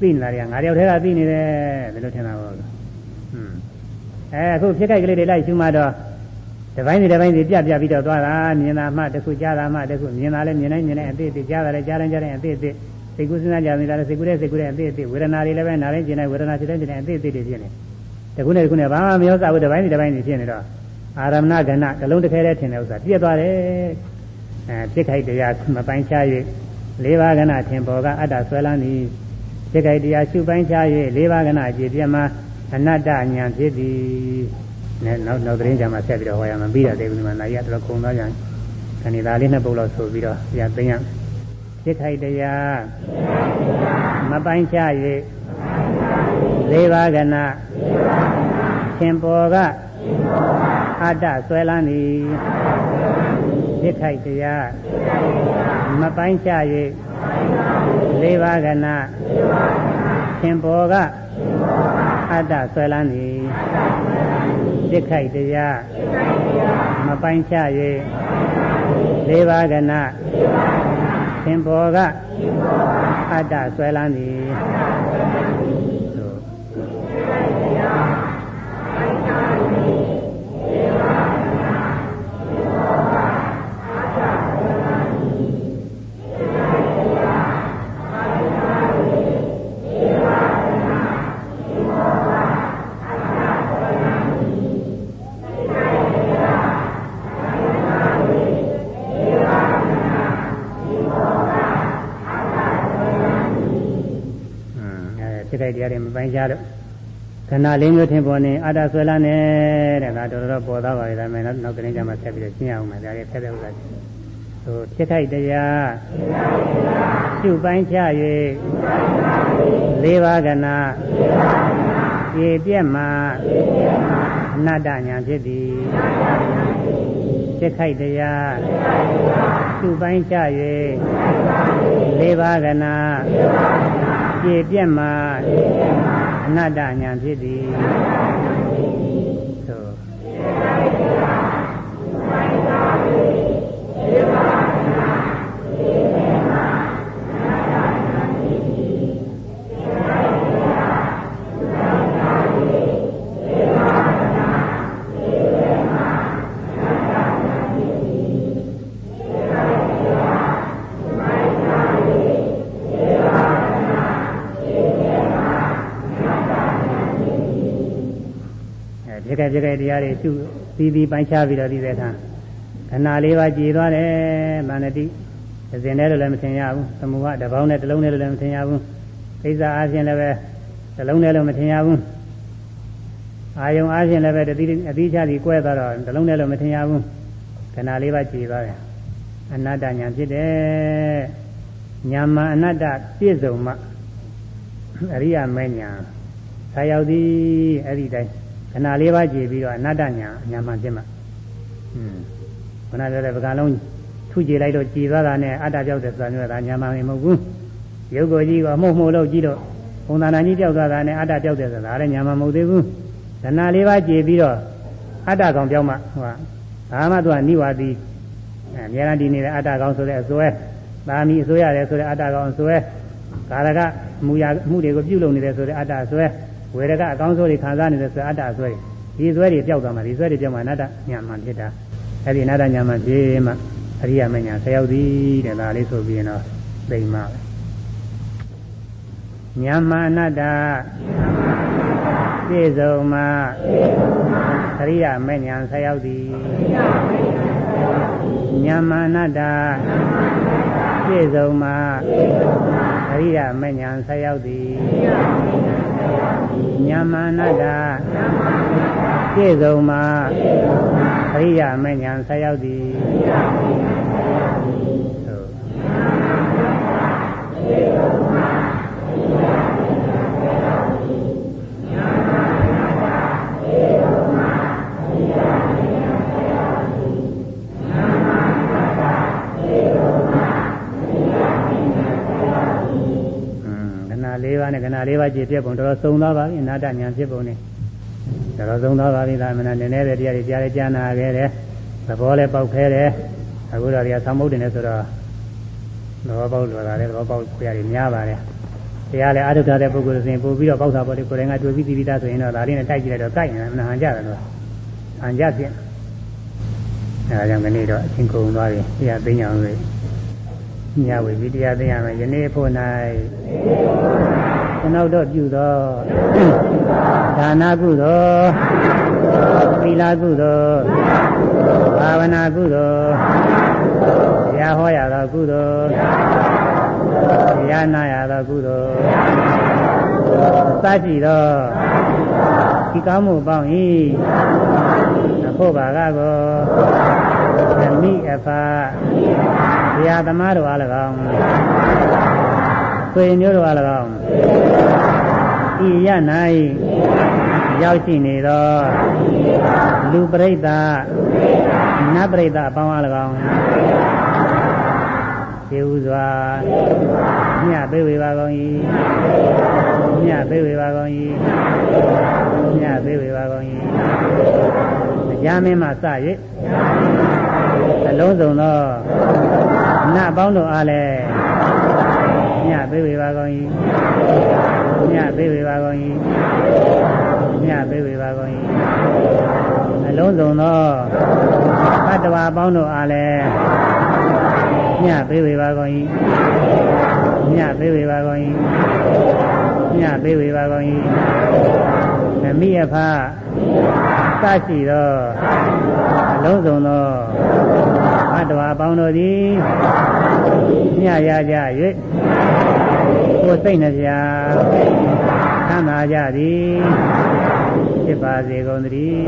သိနေတာတွေကငါတယောက်တည်းကသိနေတယ်ဘယ်လိုထင်တာပေါ့ဟွန်းအဲအခုဖြစ်ခိုက်ကလေးတွေလိုက်ရှုမှတော့တပိုင်းစီတပိုင်းစီပြပြပြီးတော့သွားတာမြင်တာမှတခုကြားတာမှတခုမြင်တာလည်းမြင်နိုင်မြင်နိုင်အသေးအသေးကြားတာလည်းကြားတိုင်းကြားတိုင်းအသေးအသေးစိတ်ကူးစဉ်းစားကြနေတာလည်းစိတ်ကူးတဲ့စိတ်ကူးတဲ့အသေးအသေးဝေဒနာတွေလည်းပဲနားတိုင်းကျင်တိုင်းဝေဒနာဖြစ်တိုင်းကျင်တိုင်းအသေးအသေးတွေဖြစ်နေတခုနဲ့တခုနဲ့ဘာမှမရောစားဘူးတပိုင်းစီတပိုင်းစီဖြစ်နေတော့အာရမဏကဏတစ်လုံးတစ်ခဲတည်းထင်တဲ့ဥစ္စာပြည့်သွားတယ်အဲဖြစ်ခိုက်တရားမပိုင်းခြား၍ လေးပါးကဏထင်ပေါ်ကအတ္တဆွဲလန်းသည်စိတ်ကြိုက်တရားရှုပိုင်းခြား၍လေးပါးကဏအကြည့်ပြမှာအနတ္တဉာဏ်ဖြစ်သည်နဲ့နောက်နောက်သတင်းကြမှာဆက်ပြီးတော့ဟောရမှာပြီးတာသေးဘူးဒီမှာနာရီကတော့ခုံသွားကြခဏဒါလေးနှစ်ပုတ်လောက်ဆိုပြီးတော့ပြန်သိရစိတ်ခိုက်တရားမပိုင်းခြား၍လေးပါးကနာရှင်ပေါ်ကအတ္တဆွဲလန်းသည် စိတ်ခိုက်တရားမပိုင်းခြား၍လေးပါးကနာရှင်ပေါ်ကအတ္တဆွဲလန်းသည်စိတ်ခိုက်တရားမပိုင်းခြား၍လေးပါးကနာသင်္ဘောကအတ္တဆွဲလန်းသည် တဲ့တရားတွေမပိုင်းခြားလို့ခဏလေးမျိုးထင်ပေါ်နေအတ္တဆွဲလာနေတဲ့ဒါတော်တော်ပေါ်သားပါလေဒါမဲ့နောက်ကနေ့ကျမှဆက်ပြီးတော့ရှင်းအောင်မယ်ဒါလေးဖက်တဲ့ဥစ္စာဟိုဖြစ်ထိုက်တရားရှုပိုင်းခြား၍လေးပါးကနာပြေပြက်မှာအနတ္တညာဖြစ်သည်ဖြစ်ခိုက်တရားရှုပိုင်းခြား၍လေးပါးကနာ ပြေပြက်မှာအနတ္တညာဖြစ်သည်သို ဖြစ်ခဲ့တရားတွေရှုပြီးပြီးပိုင်းခြားပြီးတော့ဒီတဲ့အခါခဏလေးပါကြည်သွားတယ်ဗန္နတိအစဉ်နဲ့လည်းမထင်ရဘူးသမုဟတပေါင်းနဲ့တစ်လုံးနဲ့လည်းမထင်ရဘူးကိစ္စအားဖြင့်လည်းပဲတစ်လုံးနဲ့လည်းမထင်ရဘူးအာယုံအားဖြင့်လည်းပဲတတိအတိချပြီးကွဲသွားတော့တစ်လုံးနဲ့လည်းမထင်ရဘူးခဏလေးပါကြည်သွားတယ်အနတ္တညာဖြစ်တယ်ညာမအနတ္တပြည့်စုံမှအရိယာမဲညာဆာရောက်သည်အဲ့ဒီတိုင်း ခဏလေးပါကြည့်ပြီးတော့အနတ္တညာညာမှဖြစ်မှာอืมခဏပြောတဲ့ပကံလုံးထုကြည့်လိုက်တော့ကြည်သွားတာနဲ့အတ္တပြောက်တဲ့ဆိုတာမျိုးကညာမှမဟုတ်ဘူးရုပ်ကိုကြည့်တော့မှုတ်မှုတ်လို့ကြည့်တော့ဘုံသာနာကြီးပြောက်သွားတာနဲ့အတ္တပြောက်တဲ့ဆိုတာလည်းညာမှမဟုတ်သေးဘူးခဏလေးပါကြည့်ပြီးတော့အတ္တကောင်ပြောက်မှဟိုဘာမှသူကနိဝါတိအဲအများအားဒီနေတဲ့အတ္တကောင်ဆိုတဲ့အစွဲသာမီအစွဲရတယ်ဆိုတဲ့အတ္တကောင်အစွဲကာရကမူရမှုတွေကိုပြုလုပ်နေတယ်ဆိုတဲ့အတ္တအစွဲ ဝေရကအကောင်းဆုံးတွေခံစားနေတဲ့ဆိုအတ္တဆွဲဒီဆွဲတွေပျောက်သွားမှဒီဆွဲတွေပျောက်မှအနတ္တညာမှဖြစ်တာအဲ့ဒီအနတ္တညာမှဖြစ်မှအရိယာမညာဆရောက်သည်တဲ့ဒါလေးဆိုပြီးရင်တော့သိမ့်ပါပဲညာမှအနတ္တပြည့်စုံမှအရိယာမညာဆရောက်သည်ညာမှအနတ္တပြည့်စုံမှအရိယာမညာဆရောက်သည် ညာမနတ္တပြည့်စုံမှာအရိယာမညာဆက်ရောက်သည် ဏ၄ပါးကြည့်ပြပုံတော်တော်သုံးသွားပါပြီအနာတညာဖြစ်ပုံနဲ့တော်တော်သုံးသွားပါပြီဒါမှလည်းနည်းနည်းတဲ့တရားတွေကြားလဲကြားနာခဲ့တယ်သဘောလဲပေါက်ခဲတယ်အခုတော့ဒီကသမုဒ္ဒနေဆိုတော့သဘောပေါက်လွယ်တာလေသဘောပေါက်ခွေရတယ်များပါတယ်တရားလဲအာထုထားတဲ့ပုဂ္ဂိုလ်စဉ်ပို့ပြီးတော့ပေါက်တာပေါ့လေကိုယ်တိုင်ကတွေ့ပြီးသိပြီးသားဆိုရင်တော့ဒါလေးနဲ့တိုက်ကြည့်လိုက်တော့ကြိုက်နေတာမနာဟန်ကြတယ်လို့ဟန်ကြဖြစ်အဲဒါကြောင့်ဒီနေ့တော့အချင်းကုန်သွားပြီတရားသိညာလို့ ညဝေပြီးတရားသိရမယ်ယနေ့ဖို့၌ကျွန်ုပ်တို့ပြုသောဒါနကုသိုလ်သီလကုသိုလ်ဘာဝနာကုသိုလ်တရားဟောရသောကုသိုလ်တရားနာရသောကုသိုလ်စရှိသောဒီကောင်းမှုပေါင်း၏အဖို့ဘာကကိုသမိအဖ တရားသမားတို့အား၎င်းဆွေမျိုးတို့အား၎င်းဤရ၌ရောက်ရှိနေသောလူပရိသတ်နတ်ပရိသတ်အပေါင်းအား၎င်းခြေဥစွာမြတ်ပေးဝေပါကုန်၏မြတ်ပေးဝေပါကုန်၏မြတ်ပေးဝေပါကုန်၏တရားမင်းမှစ၍ အလုံးစုံသောနတ်ပေါင်းတို့အားလည်းမြတ်ပေးဝေပါကုန်၏မြတ်ပေးဝေပါကုန်၏မြတ်ပေးဝေပါကုန်၏အလုံးစုံသောသတ္တဝါပေါင်းတို့အားလည်းမြတ်ပေးဝေပါကုန်၏မြတ်ပေးဝေပါကုန်၏မြတ်ပေးဝေပါကုန်၏ဓမိအဖ သရှိသောအလုံးစုံသောဘတ်တော်အပေါင်းတို့သည်မြတ်ရကြ၍ကိုယ်စိတ်နှပြသမ်းသာကြသည်ဖြစ်ပါစေကုန်သတည်း